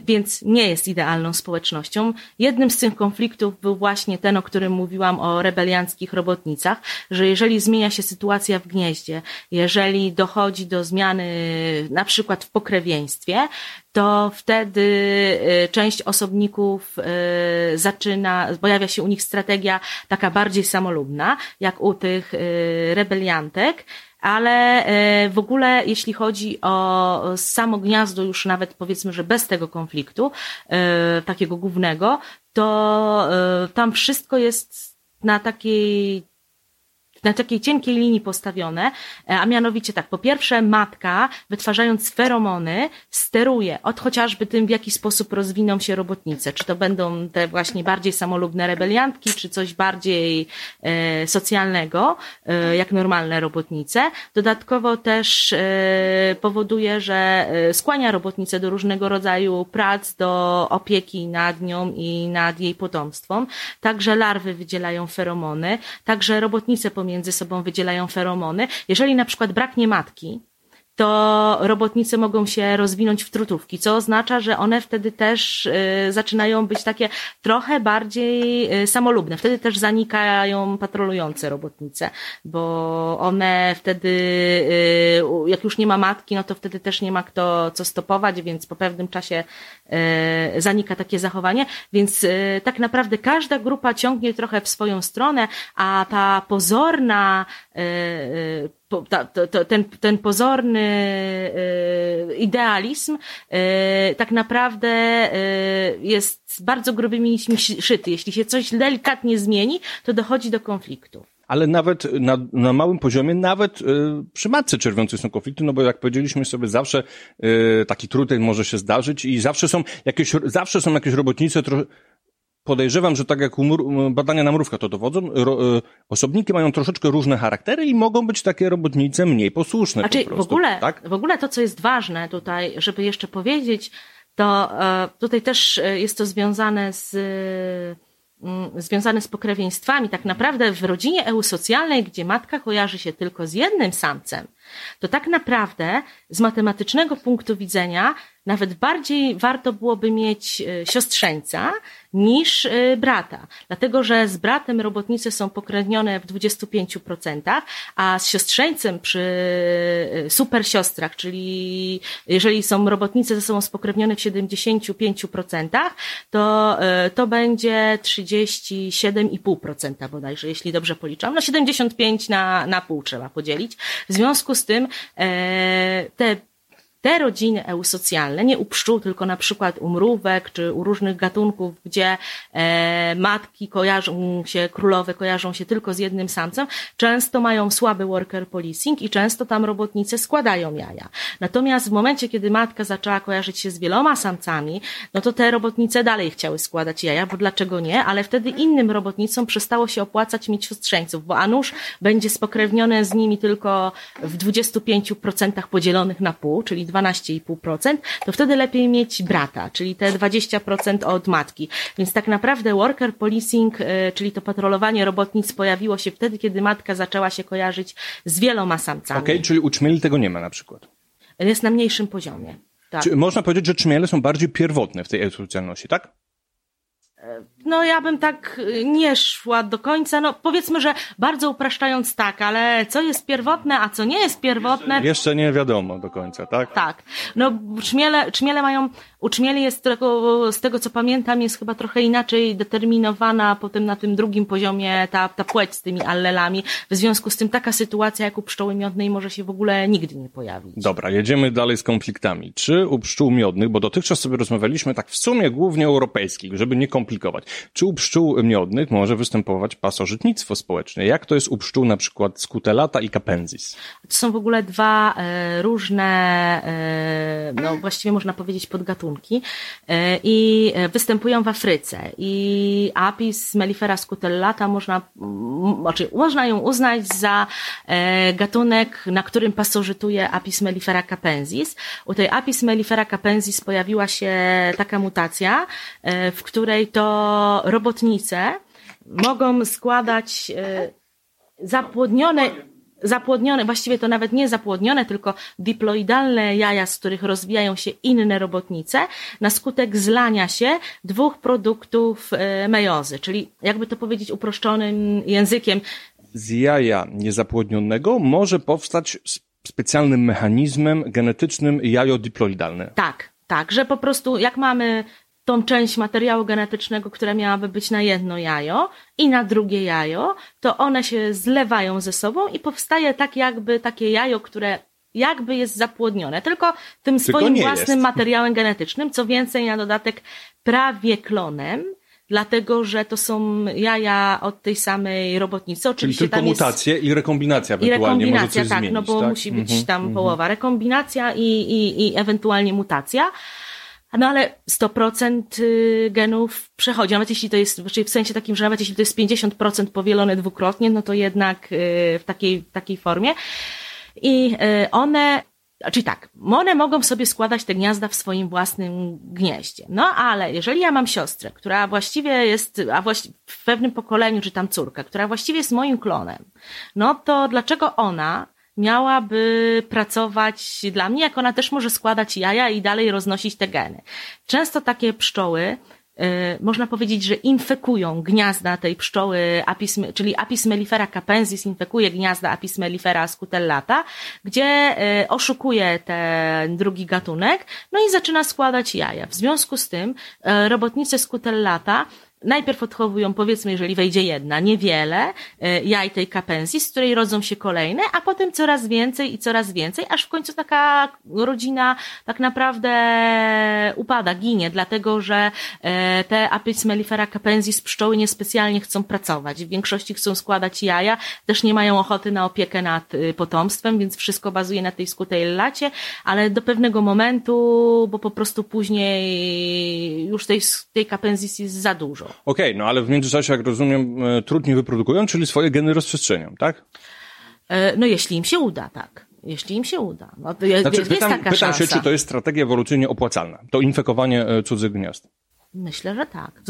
więc nie jest idealną społecznością. Jednym z tych konfliktów był właśnie ten, o którym mówiłam o rebelianckich robotnicach, że jeżeli zmienia się sytuacja w gnieździe, jeżeli dochodzi do zmiany na przykład w pokrewieństwie, to wtedy e, część osobników e, zaczyna, pojawia się u nich strategia taka bardziej samolubna, jak u tych rebeliantek, ale e, w ogóle jeśli chodzi o samo gniazdo, już nawet powiedzmy, że bez tego konfliktu, e, takiego głównego, to e, tam wszystko jest na takiej na takiej cienkiej linii postawione, e, a mianowicie tak, po pierwsze matka, wytwarzając feromony, steruje od chociażby tym, w jaki sposób rozwiną się robotnice. Czy to będą te właśnie bardziej samolubne rebeliantki, czy coś bardziej e, socjalnego, e, jak normalne robotnice. Dodatkowo też e, powoduje, że e, skłania robotnice do różnego rodzaju prac, do opieki nad nią i nad jej potomstwem. Także larwy wydzielają feromony, także robotnice pomiędzy między sobą wydzielają feromony. Jeżeli na przykład braknie matki, to robotnice mogą się rozwinąć w trutówki, co oznacza, że one wtedy też y, zaczynają być takie trochę bardziej y, samolubne. Wtedy też zanikają patrolujące robotnice, bo one wtedy, y, jak już nie ma matki, no to wtedy też nie ma kto co stopować, więc po pewnym czasie zanika takie zachowanie. Więc tak naprawdę każda grupa ciągnie trochę w swoją stronę, a ta pozorna to, ten, ten pozorny e, idealizm e, tak naprawdę e, jest bardzo grubymi nićmi szyty. Jeśli się coś delikatnie zmieni, to dochodzi do konfliktu. Ale nawet na, na małym poziomie, nawet y, przy matce czerwiącej są konflikty, no bo jak powiedzieliśmy sobie, zawsze y, taki trudny może się zdarzyć i zawsze są jakieś, zawsze są jakieś robotnice, tro, podejrzewam, że tak jak badania na mrówkach to dowodzą, y, osobniki mają troszeczkę różne charaktery i mogą być takie robotnice mniej posłuszne. Znaczy, po prostu, w ogóle, tak? w ogóle to, co jest ważne tutaj, żeby jeszcze powiedzieć, to e, tutaj też e, jest to związane z związane z pokrewieństwami. Tak naprawdę w rodzinie eusocjalnej, gdzie matka kojarzy się tylko z jednym samcem, to tak naprawdę z matematycznego punktu widzenia nawet bardziej warto byłoby mieć e, siostrzeńca niż e, brata. Dlatego, że z bratem robotnice są pokrewnione w 25%, a z siostrzeńcem przy e, super siostrach, czyli jeżeli są robotnice ze sobą spokrewnione w 75%, to, to będzie 37,5% bodajże, jeśli dobrze policzam. No 75 na, na pół trzeba podzielić. W związku z tym te te rodziny eusocjalne, nie u pszczół, tylko na przykład u mrówek czy u różnych gatunków, gdzie e, matki kojarzą się, królowe kojarzą się tylko z jednym samcem, często mają słaby worker policing i często tam robotnice składają jaja. Natomiast w momencie, kiedy matka zaczęła kojarzyć się z wieloma samcami, no to te robotnice dalej chciały składać jaja, bo dlaczego nie? Ale wtedy innym robotnicom przestało się opłacać mieć siostrzeńców, bo a nuż będzie spokrewnione z nimi tylko w 25% podzielonych na pół, czyli 12,5%, to wtedy lepiej mieć brata, czyli te 20% od matki. Więc tak naprawdę worker policing, e, czyli to patrolowanie robotnic pojawiło się wtedy, kiedy matka zaczęła się kojarzyć z wieloma samcami. Okej, okay, czyli u czmieli tego nie ma na przykład. Jest na mniejszym poziomie. Tak. Czy można powiedzieć, że czmiele są bardziej pierwotne w tej eusocjalności, tak? No ja bym tak y, nie szła do końca. No powiedzmy, że bardzo upraszczając tak, ale co jest pierwotne, a co nie jest pierwotne. Jeszcze, jeszcze nie wiadomo do końca, tak? Tak. No czmiele, czmiele mają, u czmieli jest z tego co pamiętam, jest chyba trochę inaczej determinowana potem na tym drugim poziomie ta, ta płeć z tymi allelami. W związku z tym taka sytuacja jak u pszczoły miodnej może się w ogóle nigdy nie pojawić. Dobra, jedziemy dalej z konfliktami. Czy u pszczół miodnych, bo dotychczas sobie rozmawialiśmy tak w sumie głównie europejskich, żeby nie komplikować. Czy u pszczół miodnych może występować pasożytnictwo społeczne? Jak to jest u pszczół na przykład skutellata i capensis? To są w ogóle dwa e, różne, e, no właściwie można powiedzieć podgatunki e, i występują w Afryce. I Apis mellifera scutellata można, znaczy można ją uznać za gatunek, na którym pasożytuje Apis mellifera capensis. U tej Apis mellifera capensis pojawiła się taka mutacja, w której to robotnice mogą składać e, zapłodnione zapłodnione, właściwie to nawet nie zapłodnione, tylko diploidalne jaja, z których rozwijają się inne robotnice, na skutek zlania się dwóch produktów e, mejozy, czyli jakby to powiedzieć uproszczonym językiem. Z jaja niezapłodnionego może powstać specjalnym mechanizmem genetycznym jajo diploidalne. Tak, tak, że po prostu jak mamy tą część materiału genetycznego, która miałaby być na jedno jajo i na drugie jajo, to one się zlewają ze sobą i powstaje tak jakby takie jajo, które jakby jest zapłodnione, tylko tym tylko swoim własnym jest. materiałem genetycznym, co więcej na dodatek prawie klonem, dlatego że to są jaja od tej samej robotnicy. Oczywiście Czyli tylko mutacje i rekombinacja ewentualnie I rekombinacja, tak, zmienić, no bo tak? musi być mm -hmm, tam mm -hmm. połowa. Rekombinacja i, i, i ewentualnie mutacja. No ale 100% y, genów przechodzi, nawet jeśli to jest, czyli w sensie takim, że nawet jeśli to jest 50% powielone dwukrotnie, no to jednak y, w takiej, takiej formie. I y, one Czyli tak, one mogą sobie składać te gniazda w swoim własnym gnieździe. No ale jeżeli ja mam siostrę, która właściwie jest, a właściwie w pewnym pokoleniu, czy tam córka, która właściwie jest moim klonem, no to dlaczego ona miałaby pracować dla mnie, jak ona też może składać jaja i dalej roznosić te geny. Często takie pszczoły y, można powiedzieć, że infekują gniazda tej pszczoły, apis, czyli Apis mellifera capensis infekuje gniazda Apis mellifera scutellata, gdzie y, oszukuje ten drugi gatunek, no i zaczyna składać jaja. W związku z tym y, robotnice scutellata najpierw odchowują, powiedzmy, jeżeli wejdzie jedna, niewiele e, jaj tej kapensji, z której rodzą się kolejne, a potem coraz więcej i coraz więcej, aż w końcu taka rodzina tak naprawdę upada, ginie, dlatego że e, te Apis mellifera capensis pszczoły niespecjalnie chcą pracować. W większości chcą składać jaja, też nie mają ochoty na opiekę nad y, potomstwem, więc wszystko bazuje na tej skutej lacie, ale do pewnego momentu, bo po prostu później już tej, tej capensis jest za dużo. Okej, okay, no ale w międzyczasie, jak rozumiem, e, trudniej wyprodukują, czyli swoje geny rozprzestrzenią, tak? E, no jeśli im się uda, tak. Jeśli im się uda. No, jest, znaczy, jest pytam, taka pytam szansa. się, czy to jest strategia ewolucyjnie opłacalna, to infekowanie e, cudzych gniazd. Myślę, że tak.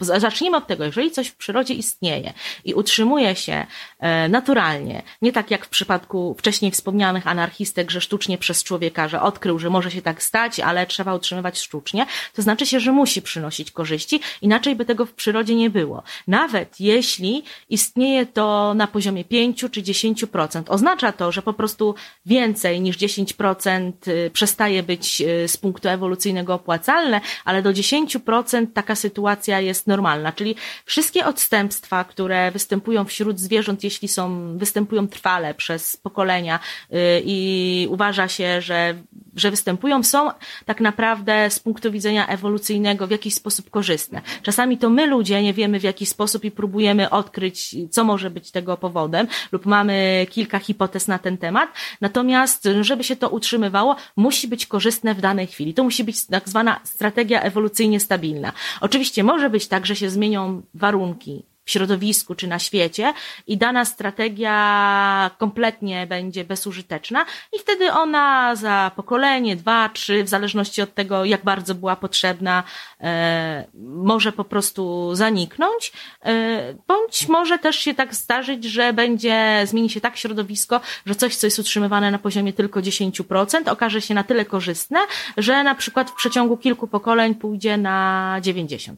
Zacznijmy od tego, jeżeli coś w przyrodzie istnieje i utrzymuje się e, naturalnie, nie tak jak w przypadku wcześniej wspomnianych anarchistek, że sztucznie przez człowieka, że odkrył, że może się tak stać, ale trzeba utrzymywać sztucznie, to znaczy się, że musi przynosić korzyści, inaczej by tego w przyrodzie nie było. Nawet jeśli istnieje to na poziomie 5 czy 10%, oznacza to, że po prostu więcej niż 10% y, przestaje być y, z punktu ewolucyjnego opłacalne, ale do 10% taka sytuacja jest normalna. Czyli wszystkie odstępstwa, które występują wśród zwierząt, jeśli są, występują trwale przez pokolenia yy, i uważa się, że, że występują, są tak naprawdę z punktu widzenia ewolucyjnego w jakiś sposób korzystne. Czasami to my ludzie nie wiemy w jaki sposób i próbujemy odkryć, co może być tego powodem, lub mamy kilka hipotez na ten temat. Natomiast, żeby się to utrzymywało, musi być korzystne w danej chwili. To musi być tak zwana strategia ewolucyjnie stabilna. Oczywiście może być tak, że się zmienią warunki w środowisku czy na świecie i dana strategia kompletnie będzie bezużyteczna i wtedy ona za pokolenie, dwa, trzy, w zależności od tego, jak bardzo była potrzebna, e, może po prostu zaniknąć, e, bądź może też się tak zdarzyć, że będzie, zmieni się tak środowisko, że coś, co jest utrzymywane na poziomie tylko 10%, okaże się na tyle korzystne, że na przykład w przeciągu kilku pokoleń pójdzie na 90%.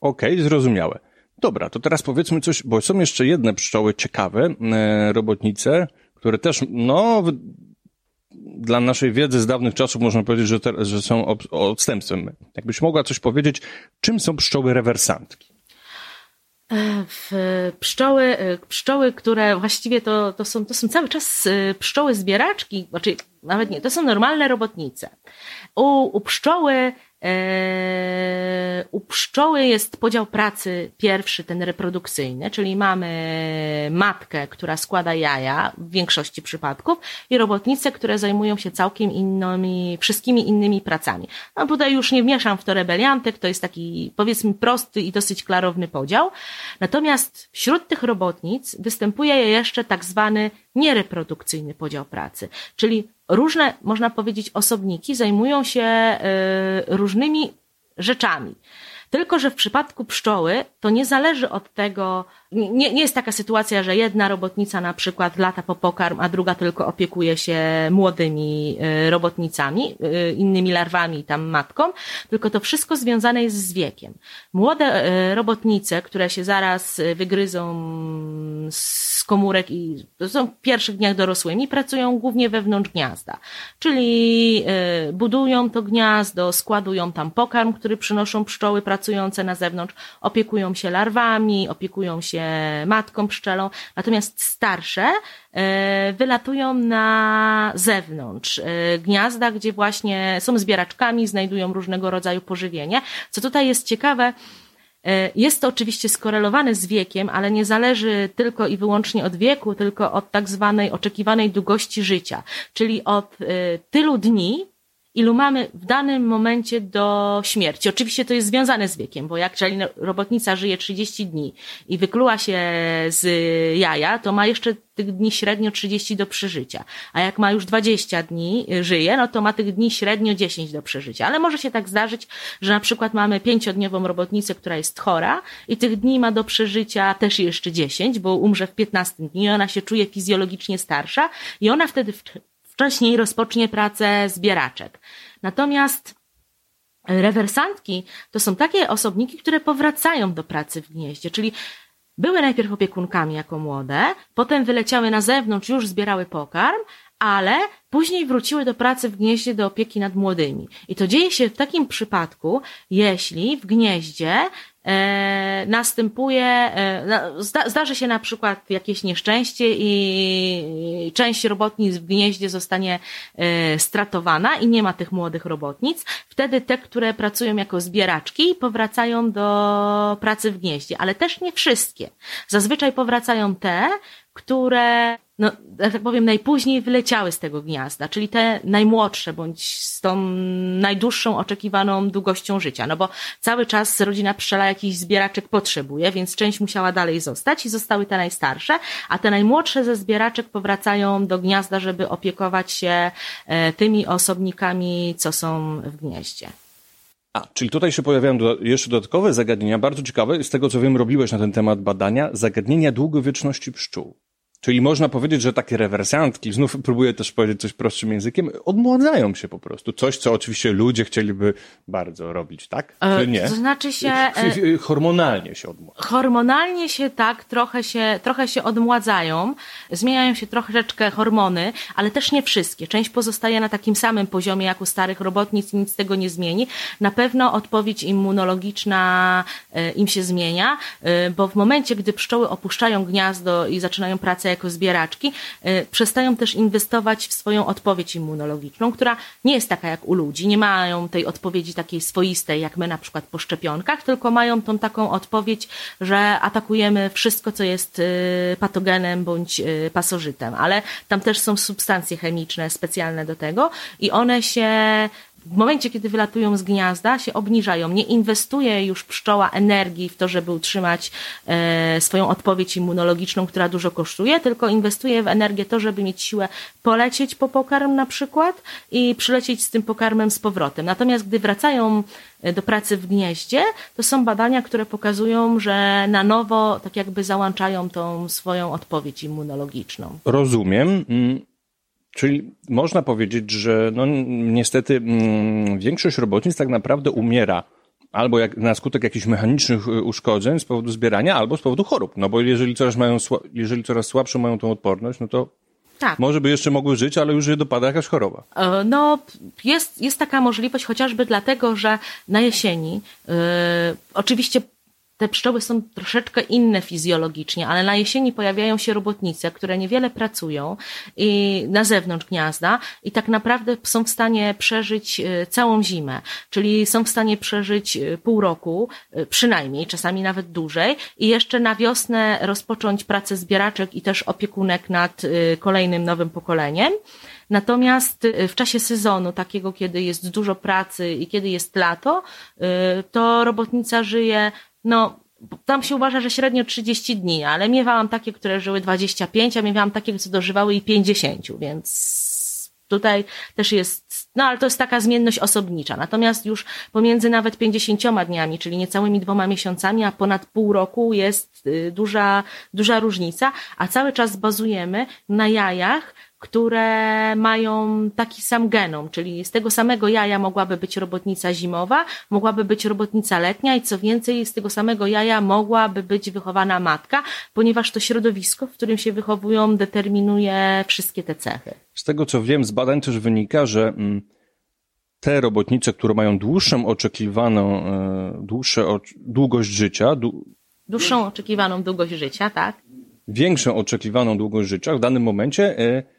Okej, okay, zrozumiałe. Dobra, to teraz powiedzmy coś, bo są jeszcze jedne pszczoły ciekawe, e, robotnice, które też, no, dla naszej wiedzy z dawnych czasów można powiedzieć, że, te, że są odstępstwem. Jakbyś mogła coś powiedzieć, czym są pszczoły rewersantki? E, w pszczoły, e, pszczoły, które właściwie to, to, są, to są cały czas pszczoły zbieraczki, znaczy nawet nie, to są normalne robotnice. U, u pszczoły u pszczoły jest podział pracy pierwszy, ten reprodukcyjny, czyli mamy matkę, która składa jaja w większości przypadków i robotnice, które zajmują się całkiem innymi, wszystkimi innymi pracami. No tutaj już nie mieszam w to rebeliantek, to jest taki powiedzmy prosty i dosyć klarowny podział. Natomiast wśród tych robotnic występuje jeszcze tak zwany niereprodukcyjny podział pracy, czyli różne, można powiedzieć, osobniki zajmują się e, różnymi rzeczami. Tylko, że w przypadku pszczoły to nie zależy od tego, nie, nie jest taka sytuacja, że jedna robotnica na przykład lata po pokarm, a druga tylko opiekuje się młodymi e, robotnicami, e, innymi larwami, tam matką, tylko to wszystko związane jest z wiekiem. Młode e, robotnice, które się zaraz wygryzą z komórek i są w pierwszych dniach dorosłymi, pracują głównie wewnątrz gniazda. Czyli budują to gniazdo, składują tam pokarm, który przynoszą pszczoły pracujące na zewnątrz, opiekują się larwami, opiekują się matką pszczelą, natomiast starsze e, wylatują na zewnątrz e, gniazda, gdzie właśnie są zbieraczkami, znajdują różnego rodzaju pożywienie. Co tutaj jest ciekawe, e, jest to oczywiście skorelowane z wiekiem, ale nie zależy tylko i wyłącznie od wieku, tylko od tak zwanej oczekiwanej długości życia, czyli od tylu dni, ilu mamy w danym momencie do śmierci. Oczywiście to jest związane z wiekiem, bo jak jeżeli robotnica żyje 30 dni i wykluła się z jaja, to ma jeszcze tych dni średnio 30 do przeżycia. A jak ma już 20 dni y, żyje, no to ma tych dni średnio 10 do przeżycia. Ale może się tak zdarzyć, że na przykład mamy pięciodniową robotnicę, która jest chora i tych dni ma do przeżycia też jeszcze 10, bo umrze w 15 dni i ona się czuje fizjologicznie starsza i ona wtedy wcześniej rozpocznie pracę zbieraczek. Natomiast rewersantki to są takie osobniki, które powracają do pracy w gnieździe, czyli były najpierw opiekunkami jako młode, potem wyleciały na zewnątrz, już zbierały pokarm, ale później wróciły do pracy w gnieździe do opieki nad młodymi. I to dzieje się w takim przypadku, jeśli w gnieździe e, następuje, e, zda, zdarzy się na przykład jakieś nieszczęście i część robotnic w gnieździe zostanie e, stratowana i nie ma tych młodych robotnic. Wtedy te, które pracują jako zbieraczki, powracają do pracy w gnieździe, ale też nie wszystkie. Zazwyczaj powracają te, które no, tak powiem, najpóźniej wyleciały z tego gniazda, czyli te najmłodsze, bądź z tą najdłuższą oczekiwaną długością życia, no bo cały czas rodzina pszczela jakiś zbieraczek potrzebuje, więc część musiała dalej zostać i zostały te najstarsze, a te najmłodsze ze zbieraczek powracają do gniazda, żeby opiekować się e, tymi osobnikami, co są w gnieździe. A, czyli tutaj się pojawiają do, jeszcze dodatkowe zagadnienia, bardzo ciekawe, z tego co wiem, robiłeś na ten temat badania, zagadnienia długowieczności pszczół. Czyli można powiedzieć, że takie rewersantki, znów próbuję też powiedzieć coś prostszym językiem, odmładzają się po prostu. Coś, co oczywiście ludzie chcieliby bardzo robić, tak? E, Czy nie? To znaczy się... e, Hormonalnie się odmładzają. Hormonalnie się tak, trochę się, trochę się odmładzają, zmieniają się troszeczkę hormony, ale też nie wszystkie. Część pozostaje na takim samym poziomie jak u starych robotnic i nic tego nie zmieni. Na pewno odpowiedź immunologiczna e, im się zmienia, bo w momencie, gdy pszczoły opuszczają gniazdo i zaczynają pracę jako zbieraczki, e, przestają też inwestować w swoją odpowiedź immunologiczną, która nie jest taka jak u ludzi. Nie mają tej odpowiedzi takiej swoistej, jak my na przykład po szczepionkach, tylko mają tą taką odpowiedź, że atakujemy wszystko, co jest y, patogenem bądź y, pasożytem, ale tam też są substancje chemiczne specjalne do tego i one się w momencie, kiedy wylatują z gniazda, się obniżają. Nie inwestuje już pszczoła energii w to, żeby utrzymać e, swoją odpowiedź immunologiczną, która dużo kosztuje, tylko inwestuje w energię to, żeby mieć siłę polecieć po pokarm na przykład i przylecieć z tym pokarmem z powrotem. Natomiast gdy wracają e, do pracy w gnieździe, to są badania, które pokazują, że na nowo tak jakby załączają tą swoją odpowiedź immunologiczną. Rozumiem. Czyli można powiedzieć, że no, niestety mm, większość robotnic tak naprawdę umiera albo jak, na skutek jakichś mechanicznych y, uszkodzeń z powodu zbierania, albo z powodu chorób. No bo jeżeli coraz, mają, jeżeli coraz słabszą mają tą odporność, no to tak. Może by jeszcze mogły żyć, ale już je dopada jakaś choroba. E, no, jest, jest taka możliwość chociażby dlatego, że na jesieni, yy, oczywiście te pszczoły są troszeczkę inne fizjologicznie, ale na jesieni pojawiają się robotnice, które niewiele pracują i na zewnątrz gniazda i tak naprawdę są w stanie przeżyć e, całą zimę, czyli są w stanie przeżyć e, pół roku, e, przynajmniej, czasami nawet dłużej i jeszcze na wiosnę rozpocząć pracę zbieraczek i też opiekunek nad kolejnym nowym pokoleniem. Natomiast w czasie sezonu, takiego kiedy jest dużo pracy i kiedy jest lato, to robotnica żyje no, tam się uważa, że średnio 30 dni, ale miewałam takie, które żyły 25, a miewałam takie, które dożywały i 50, więc tutaj też jest, no ale to jest taka zmienność osobnicza. Natomiast już pomiędzy nawet 50 dniami, czyli niecałymi dwoma miesiącami, a ponad pół roku jest y, duża, duża różnica, a cały czas bazujemy na jajach, które mają taki sam genom, czyli z tego samego jaja mogłaby być robotnica zimowa, mogłaby być robotnica letnia i co więcej, z tego samego jaja mogłaby być wychowana matka, ponieważ to środowisko, w którym się wychowują, determinuje wszystkie te cechy. Z tego co wiem, z badań też wynika, że mm, te robotnice, które mają dłuższą oczekiwaną, e, dłuższe, długość życia, dłuższą oczekiwaną długość życia, tak? Większą oczekiwaną długość życia w danym momencie Y,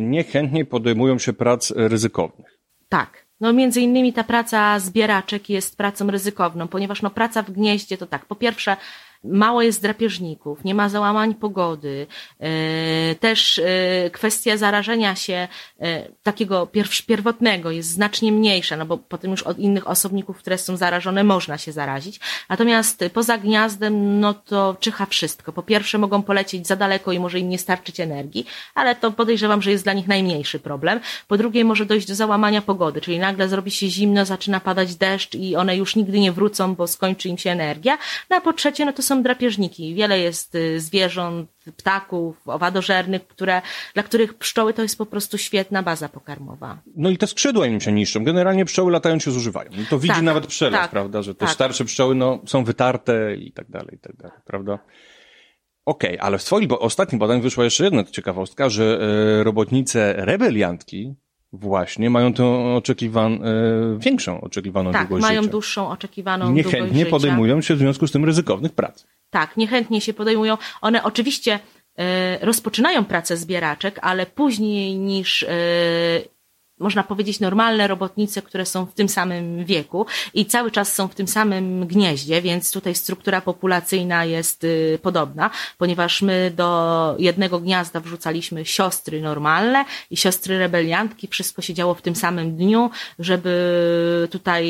niechętnie podejmują się prac ryzykownych. Tak. No między innymi ta praca zbieraczek jest pracą ryzykowną, ponieważ no praca w gnieździe to tak, po pierwsze mało jest drapieżników, nie ma załamań pogody, e, też e, kwestia zarażenia się e, takiego pierwotnego jest znacznie mniejsza, no bo potem już od innych osobników, które są zarażone, można się zarazić. Natomiast poza gniazdem, no to czyha wszystko. Po pierwsze mogą polecieć za daleko i może im nie starczyć energii, ale to podejrzewam, że jest dla nich najmniejszy problem. Po drugie może dojść do załamania pogody, czyli nagle zrobi się zimno, zaczyna padać deszcz i one już nigdy nie wrócą, bo skończy im się energia. No a po trzecie, no to są drapieżniki. Wiele jest y, zwierząt, ptaków, owadożernych, które, dla których pszczoły to jest po prostu świetna baza pokarmowa. No i te skrzydła im się niszczą. Generalnie pszczoły latając się zużywają. To widzi tak, nawet przelot, tak, prawda, że te tak. starsze pszczoły no, są wytarte i tak dalej, i tak dalej, prawda? Okej, okay, ale w swoim ostatnim badaniu wyszła jeszcze jedna ciekawostka, że e, robotnice rebeliantki Właśnie, mają tę oczekiwan, e, większą oczekiwaną tak, długość mają życia. dłuższą oczekiwaną niechętnie długość życia. podejmują się w związku z tym ryzykownych prac. Tak, niechętnie się podejmują. One oczywiście e, rozpoczynają pracę zbieraczek, ale później niż e, można powiedzieć, normalne robotnice, które są w tym samym wieku i cały czas są w tym samym gnieździe, więc tutaj struktura populacyjna jest y, podobna, ponieważ my do jednego gniazda wrzucaliśmy siostry normalne i siostry rebeliantki, wszystko się działo w tym samym dniu, żeby tutaj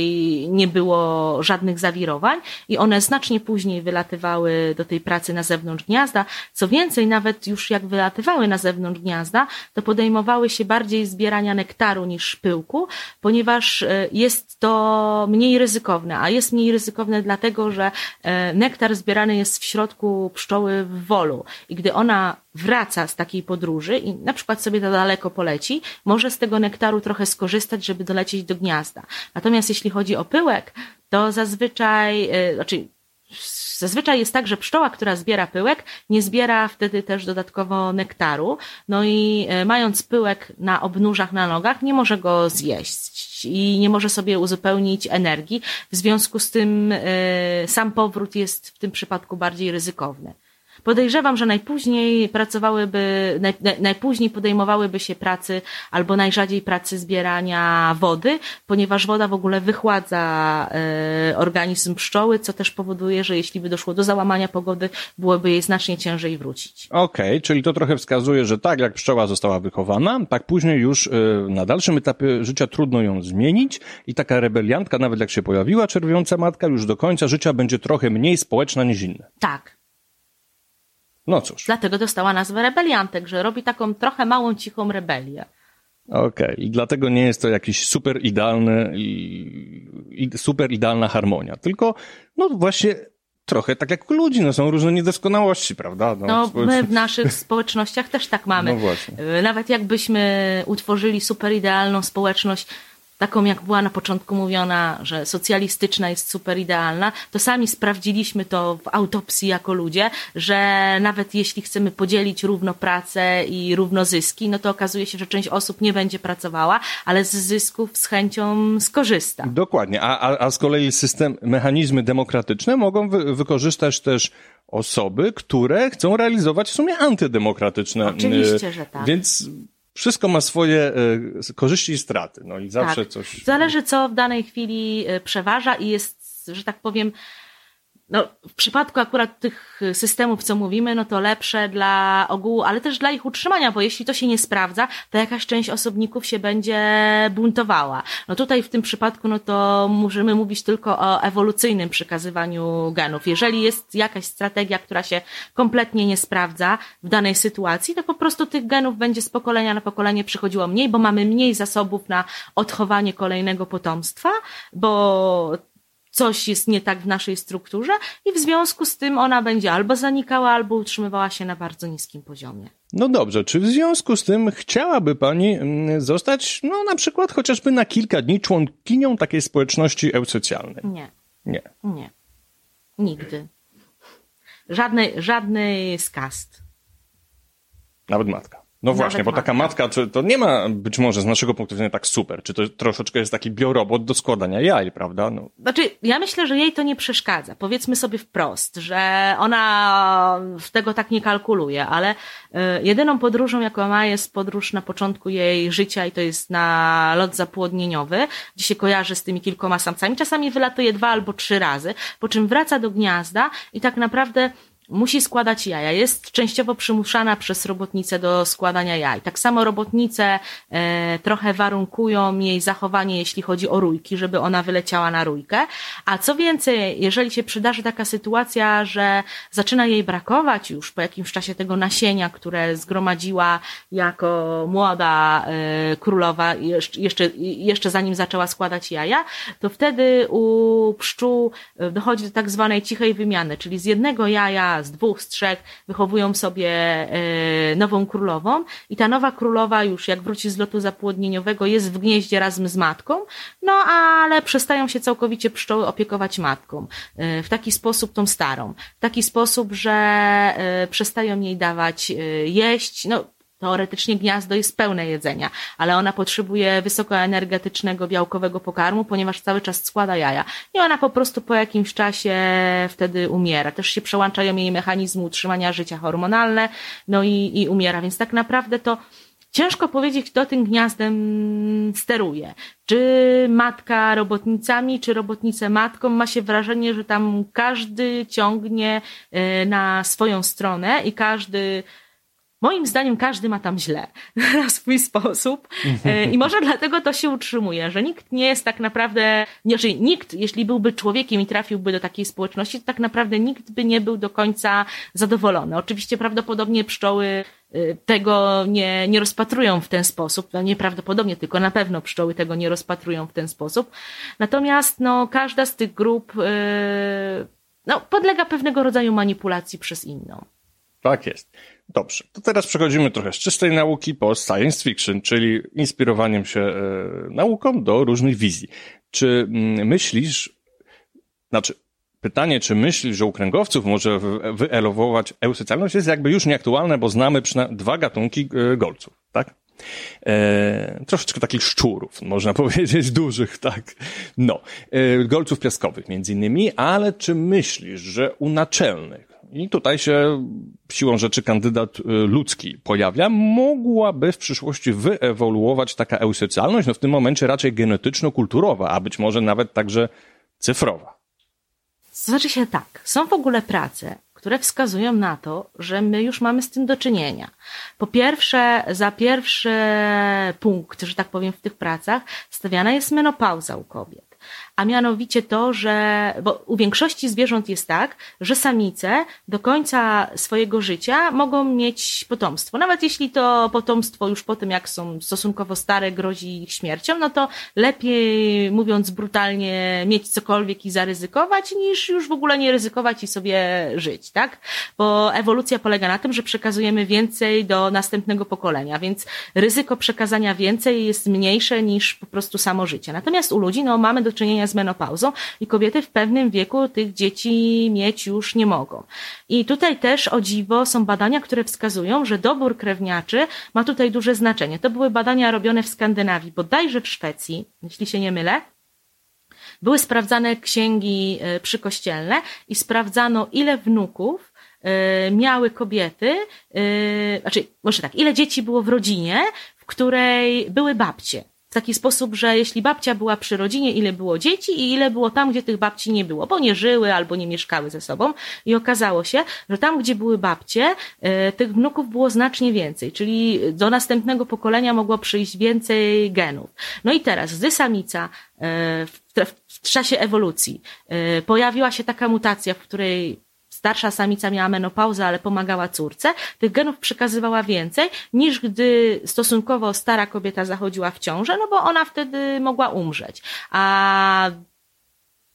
nie było żadnych zawirowań i one znacznie później wylatywały do tej pracy na zewnątrz gniazda. Co więcej, nawet już jak wylatywały na zewnątrz gniazda, to podejmowały się bardziej zbierania nektaru niż pyłku, ponieważ e, jest to mniej ryzykowne, a jest mniej ryzykowne dlatego, że e, nektar zbierany jest w środku pszczoły w wolu i gdy ona wraca z takiej podróży i na przykład sobie to daleko poleci, może z tego nektaru trochę skorzystać, żeby dolecieć do gniazda. Natomiast jeśli chodzi o pyłek, to zazwyczaj, znaczy Zazwyczaj jest tak, że pszczoła, która zbiera pyłek, nie zbiera wtedy też dodatkowo nektaru. No i e, mając pyłek na obnóżach na nogach, nie może go zjeść i nie może sobie uzupełnić energii. W związku z tym e, sam powrót jest w tym przypadku bardziej ryzykowny. Podejrzewam, że najpóźniej pracowałyby, naj, najpóźniej podejmowałyby się pracy albo najrzadziej pracy zbierania wody, ponieważ woda w ogóle wychładza e, organizm pszczoły, co też powoduje, że jeśli by doszło do załamania pogody, byłoby jej znacznie ciężej wrócić. Okej, okay, czyli to trochę wskazuje, że tak jak pszczoła została wychowana, tak później już e, na dalszym etapie życia trudno ją zmienić i taka rebeliantka, nawet jak się pojawiła czerwiąca matka, już do końca życia będzie trochę mniej społeczna niż inne. Tak. No cóż. Dlatego dostała nazwę rebeliantek, że robi taką trochę małą, cichą rebelię. Okej, okay. i dlatego nie jest to jakiś super idealny i, super idealna harmonia, tylko no właśnie trochę tak jak u ludzi, no są różne niedoskonałości, prawda? No, no my w naszych społecznościach też tak mamy. No właśnie. Nawet jakbyśmy utworzyli super idealną społeczność, taką jak była na początku mówiona, że socjalistyczna jest super idealna, to sami sprawdziliśmy to w autopsji jako ludzie, że nawet jeśli chcemy podzielić równo pracę i równo zyski, no to okazuje się, że część osób nie będzie pracowała, ale z zysków z chęcią skorzysta. Dokładnie, a, a, a z kolei system, mechanizmy demokratyczne mogą wy, wykorzystać też osoby, które chcą realizować w sumie antydemokratyczne. Oczywiście, że tak. Więc wszystko ma swoje e, korzyści i straty. No i zawsze tak. coś. Zależy, co w danej chwili e, przeważa i jest, że tak powiem, no, w przypadku akurat tych systemów, co mówimy, no to lepsze dla ogółu, ale też dla ich utrzymania, bo jeśli to się nie sprawdza, to jakaś część osobników się będzie buntowała. No tutaj w tym przypadku, no to możemy mówić tylko o ewolucyjnym przekazywaniu genów. Jeżeli jest jakaś strategia, która się kompletnie nie sprawdza w danej sytuacji, to po prostu tych genów będzie z pokolenia na pokolenie przychodziło mniej, bo mamy mniej zasobów na odchowanie kolejnego potomstwa, bo coś jest nie tak w naszej strukturze i w związku z tym ona będzie albo zanikała, albo utrzymywała się na bardzo niskim poziomie. No dobrze, czy w związku z tym chciałaby Pani mm, zostać, no na przykład chociażby na kilka dni członkinią takiej społeczności eusocjalnej? Nie. Nie. Nie. Nigdy. Żadnej, żadnej z kast. Nawet matka. No właśnie, bo taka matka to, to, nie ma być może z naszego punktu widzenia tak super. Czy to troszeczkę jest taki biorobot do składania jaj, prawda? No. Znaczy, ja myślę, że jej to nie przeszkadza. Powiedzmy sobie wprost, że ona w tego tak nie kalkuluje, ale y, jedyną podróżą, jaką ma, jest podróż na początku jej życia i to jest na lot zapłodnieniowy, gdzie się kojarzy z tymi kilkoma samcami. Czasami wylatuje dwa albo trzy razy, po czym wraca do gniazda i tak naprawdę musi składać jaja. Jest częściowo przymuszana przez robotnicę do składania jaj. Tak samo robotnice e, trochę warunkują jej zachowanie, jeśli chodzi o rójki, żeby ona wyleciała na rójkę. A co więcej, jeżeli się przydarzy taka sytuacja, że zaczyna jej brakować już po jakimś czasie tego nasienia, które zgromadziła jako młoda e, królowa, jeszcze, jeszcze zanim zaczęła składać jaja, to wtedy u pszczół dochodzi do tak zwanej cichej wymiany, czyli z jednego jaja z dwóch, z trzech wychowują sobie e, nową królową i ta nowa królowa już jak wróci z lotu zapłodnieniowego jest w gnieździe razem z matką, no ale przestają się całkowicie pszczoły opiekować matką. E, w taki sposób tą starą. W taki sposób, że e, przestają jej dawać jeść, no Teoretycznie gniazdo jest pełne jedzenia, ale ona potrzebuje wysokoenergetycznego białkowego pokarmu, ponieważ cały czas składa jaja. I ona po prostu po jakimś czasie wtedy umiera. Też się przełączają jej mechanizmy utrzymania życia hormonalne, no i, i umiera. Więc tak naprawdę to ciężko powiedzieć, kto tym gniazdem steruje. Czy matka robotnicami, czy robotnice matką. Ma się wrażenie, że tam każdy ciągnie e, na swoją stronę i każdy Moim zdaniem każdy ma tam źle na swój sposób e, i może dlatego to się utrzymuje, że nikt nie jest tak naprawdę, nie, że nikt, jeśli byłby człowiekiem i trafiłby do takiej społeczności, to tak naprawdę nikt by nie był do końca zadowolony. Oczywiście prawdopodobnie pszczoły y, tego nie, nie rozpatrują w ten sposób, no nieprawdopodobnie, tylko na pewno pszczoły tego nie rozpatrują w ten sposób. Natomiast no, każda z tych grup y, no, podlega pewnego rodzaju manipulacji przez inną. Tak jest. Dobrze, to teraz przechodzimy trochę z czystej nauki po science fiction, czyli inspirowaniem się e, nauką do różnych wizji. Czy mm, myślisz, znaczy pytanie, czy myślisz, że u kręgowców może wyelowować eusocjalność jest jakby już nieaktualne, bo znamy dwa gatunki e, golców, tak? E, troszeczkę takich szczurów, można powiedzieć, dużych, tak. No, e, golców piaskowych między innymi, ale czy myślisz, że u naczelnych, i tutaj się siłą rzeczy kandydat e, ludzki pojawia, mogłaby w przyszłości wyewoluować taka eusocjalność, no w tym momencie raczej genetyczno-kulturowa, a być może nawet także cyfrowa. Znaczy się tak, są w ogóle prace, które wskazują na to, że my już mamy z tym do czynienia. Po pierwsze, za pierwszy punkt, że tak powiem, w tych pracach stawiana jest menopauza u kobiet a mianowicie to, że bo u większości zwierząt jest tak, że samice do końca swojego życia mogą mieć potomstwo. Nawet jeśli to potomstwo już po tym, jak są stosunkowo stare, grozi ich śmiercią, no to lepiej, mówiąc brutalnie, mieć cokolwiek i zaryzykować, niż już w ogóle nie ryzykować i sobie żyć, tak? Bo ewolucja polega na tym, że przekazujemy więcej do następnego pokolenia, więc ryzyko przekazania więcej jest mniejsze niż po prostu samo życie. Natomiast u ludzi, no, mamy do czynienia z menopauzą i kobiety w pewnym wieku tych dzieci mieć już nie mogą. I tutaj też o dziwo są badania, które wskazują, że dobór krewniaczy ma tutaj duże znaczenie. To były badania robione w Skandynawii, bodajże w Szwecji, jeśli się nie mylę. Były sprawdzane księgi e, przykościelne i sprawdzano, ile wnuków e, miały kobiety, e, znaczy, może tak, ile dzieci było w rodzinie, w której były babcie w taki sposób, że jeśli babcia była przy rodzinie, ile było dzieci i ile było tam, gdzie tych babci nie było, bo nie żyły albo nie mieszkały ze sobą. I okazało się, że tam, gdzie były babcie, e, tych wnuków było znacznie więcej, czyli do następnego pokolenia mogło przyjść więcej genów. No i teraz, gdy samica e, w czasie ewolucji e, pojawiła się taka mutacja, w której starsza samica miała menopauzę, ale pomagała córce, tych genów przekazywała więcej, niż gdy stosunkowo stara kobieta zachodziła w ciążę, no bo ona wtedy mogła umrzeć. A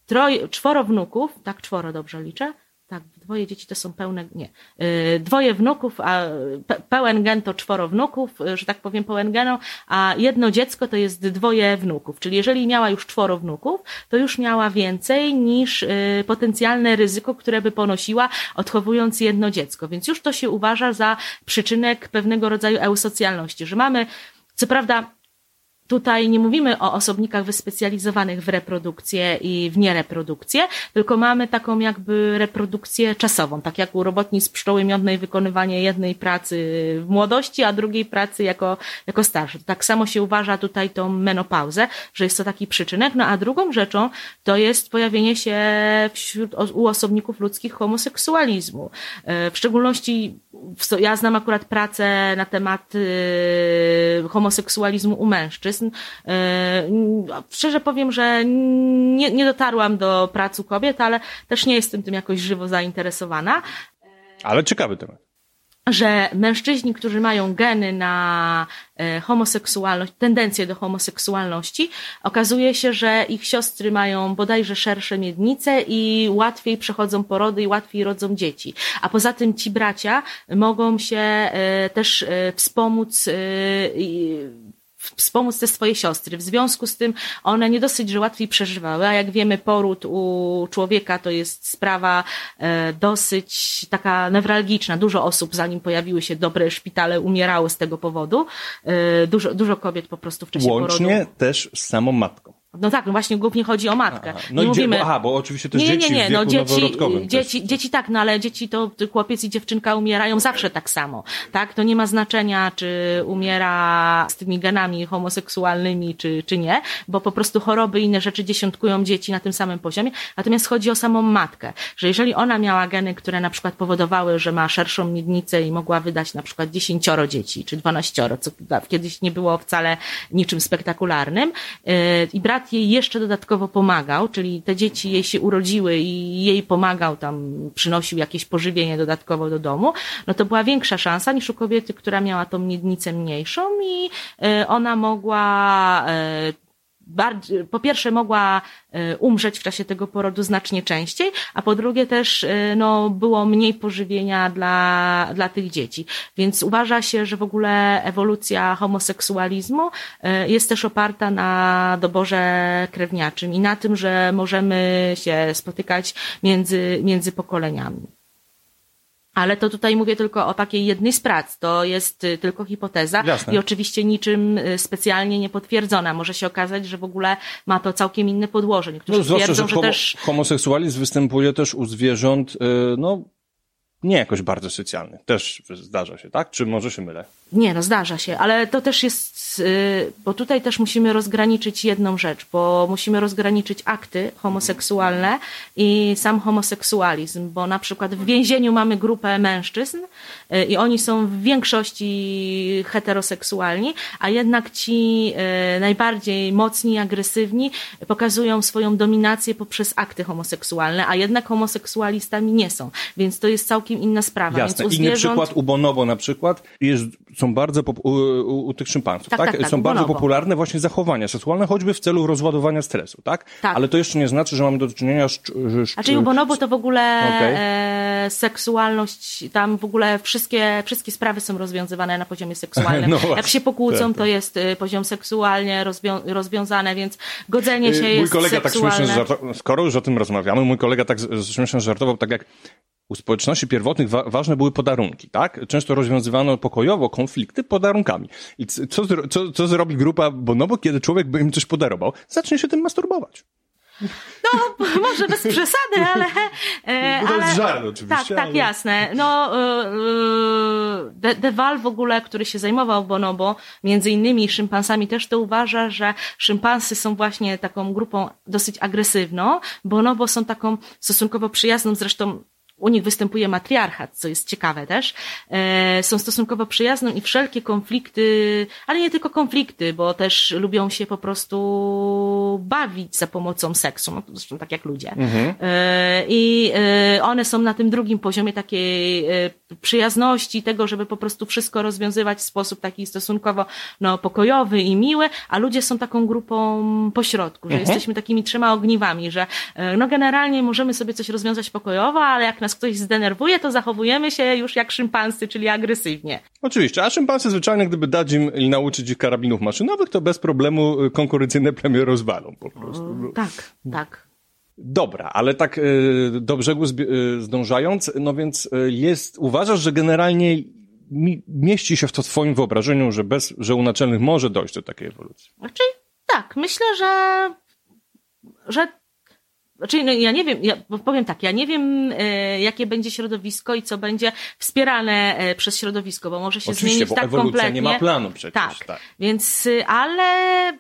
troje, czworo wnuków, tak czworo dobrze liczę, tak, dwoje dzieci to są pełne, nie, y, dwoje wnuków, a pełen gen to czworo wnuków, y, że tak powiem pełen genu, a jedno dziecko to jest dwoje wnuków, czyli jeżeli miała już czworo wnuków, to już miała więcej niż y, potencjalne ryzyko, które by ponosiła odchowując jedno dziecko, więc już to się uważa za przyczynek pewnego rodzaju eusocjalności, że mamy co prawda Tutaj nie mówimy o osobnikach wyspecjalizowanych w reprodukcję i w niereprodukcję, tylko mamy taką jakby reprodukcję czasową, tak jak u robotnic pszczoły miodnej wykonywanie jednej pracy w młodości, a drugiej pracy jako, jako starszy. Tak samo się uważa tutaj tą menopauzę, że jest to taki przyczynek, no a drugą rzeczą to jest pojawienie się wśród, u osobników ludzkich homoseksualizmu. E, w szczególności ja znam akurat pracę na temat y, homoseksualizmu u mężczyzn. Y, szczerze powiem, że nie, nie dotarłam do pracy kobiet, ale też nie jestem tym jakoś żywo zainteresowana. Ale ciekawy temat że mężczyźni, którzy mają geny na e, homoseksualność, tendencję do homoseksualności, okazuje się, że ich siostry mają bodajże szersze miednice i łatwiej przechodzą porody i łatwiej rodzą dzieci. A poza tym ci bracia mogą się e, też e, wspomóc wspomóc te swoje siostry. W związku z tym one nie dosyć, że łatwiej przeżywały, a jak wiemy, poród u człowieka to jest sprawa e, dosyć taka newralgiczna. Dużo osób, zanim pojawiły się dobre szpitale, umierało z tego powodu. E, dużo, dużo kobiet po prostu w czasie Łącznie porodu. też z samą matką. No tak, no właśnie głównie chodzi o matkę. Aha. No nie mówimy... aha, bo oczywiście też nie, dzieci nie, nie, no, dzieci, dzieci, dzieci tak, no ale dzieci to chłopiec i dziewczynka umierają zawsze tak samo. Tak, to nie ma znaczenia, czy umiera z tymi genami homoseksualnymi, czy, czy nie, bo po prostu choroby i inne rzeczy dziesiątkują dzieci na tym samym poziomie. Natomiast chodzi o samą matkę, że jeżeli ona miała geny, które na przykład powodowały, że ma szerszą miednicę i mogła wydać na przykład dziesięcioro dzieci, czy dwanaścioro, co kiedyś nie było wcale niczym spektakularnym, yy, i brat brat jej jeszcze dodatkowo pomagał, czyli te dzieci jej się urodziły i jej pomagał tam, przynosił jakieś pożywienie dodatkowo do domu, no to była większa szansa niż u kobiety, która miała tą miednicę mniejszą i e, ona mogła e, bardziej, po pierwsze mogła e, umrzeć w czasie tego porodu znacznie częściej, a po drugie też e, no, było mniej pożywienia dla, dla tych dzieci. Więc uważa się, że w ogóle ewolucja homoseksualizmu e, jest też oparta na doborze krewniaczym i na tym, że możemy się spotykać między, między pokoleniami. Ale to tutaj mówię tylko o takiej jednej z prac. To jest y, tylko hipoteza Jasne. i oczywiście niczym y, specjalnie nie potwierdzona. Może się okazać, że w ogóle ma to całkiem inne podłoże. Niektórzy No, zwłaszcza, twierdzą, że że też homoseksualizm występuje też u zwierząt, y, no, nie jakoś bardzo socjalnych. Też zdarza się, tak? Czy może się mylę? Nie, no zdarza się, ale to też jest, y, bo tutaj też musimy rozgraniczyć jedną rzecz, bo musimy rozgraniczyć akty homoseksualne i sam homoseksualizm, bo na przykład w więzieniu mamy grupę mężczyzn y, i oni są w większości heteroseksualni, a jednak ci y, najbardziej mocni, agresywni pokazują swoją dominację poprzez akty homoseksualne, a jednak homoseksualistami nie są, więc to jest całkiem inna sprawa. Jasne. Więc u Inny przykład u bonobo na przykład jest, są bardzo u, u, u tych szympansów, tak? Tak, tak, tak, są u bardzo bonobo. popularne właśnie zachowania seksualne, choćby w celu rozładowania stresu, tak? Tak. Ale to jeszcze nie znaczy, że mamy do czynienia z... z, A czyli u bonobo to w ogóle Okej. e, seksualność, tam w ogóle wszystkie, wszystkie sprawy są rozwiązywane na poziomie seksualnym. No Jak się pokłócą, tak, to jest e, poziom seksualnie rozwią rozwiązane, więc godzenie się Mój jest kolega tak śmiesznie skoro już o tym rozmawiamy, mój kolega tak śmiesznie żartował, tak jak u społeczności pierwotnych wa ważne były podarunki, tak? Często rozwiązywano pokojowo konflikty podarunkami. I co, zro co, co zrobi grupa bonobo, kiedy człowiek by im coś podarował? Zacznie się tym masturbować. No, może bez przesady, ale... E, No to ale jest żart oczywiście, Tak, tak, ale- jasne. No, e, e, De, De Waal w ogóle, który się zajmował bonobo, między innymi szympansami też to uważa, że szympansy są właśnie taką grupą dosyć agresywną. Bonobo są taką stosunkowo przyjazną, zresztą u nich występuje matriarchat, co jest ciekawe też. E, są stosunkowo przyjazną i wszelkie konflikty, ale nie tylko konflikty, bo też lubią się po prostu bawić za pomocą seksu, no to zresztą tak jak ludzie. E, I e, one są na tym drugim poziomie takiej przyjazności, tego, żeby po prostu wszystko rozwiązywać w sposób taki stosunkowo no, pokojowy i miły, a ludzie są taką grupą pośrodku, że jesteśmy takimi trzema ogniwami, że e, no generalnie możemy sobie coś rozwiązać pokojowo, ale jak nas ktoś zdenerwuje, to zachowujemy się już jak szympansy, czyli agresywnie. Oczywiście, a szympansy zwyczajnie, gdyby dać im i nauczyć ich karabinów maszynowych, to bez problemu y, konkurencyjne plemię rozwalą po prostu. Tak, tak. Dobra, ale tak y, do brzegu y, zdążając, no więc y, jest, uważasz, że generalnie mi, mieści się w to twoim wyobrażeniu, że bez, że u naczelnych może dojść do takiej ewolucji. Znaczy, tak, myślę, że, że znaczy, no, ja nie wiem, ja powiem tak, ja nie wiem, e, jakie będzie środowisko i co będzie wspierane e, przez środowisko, bo może się Oczywiście, zmienić bo tak ewolucja kompletnie. nie ma planu przecież. Tak, tak. więc, y, ale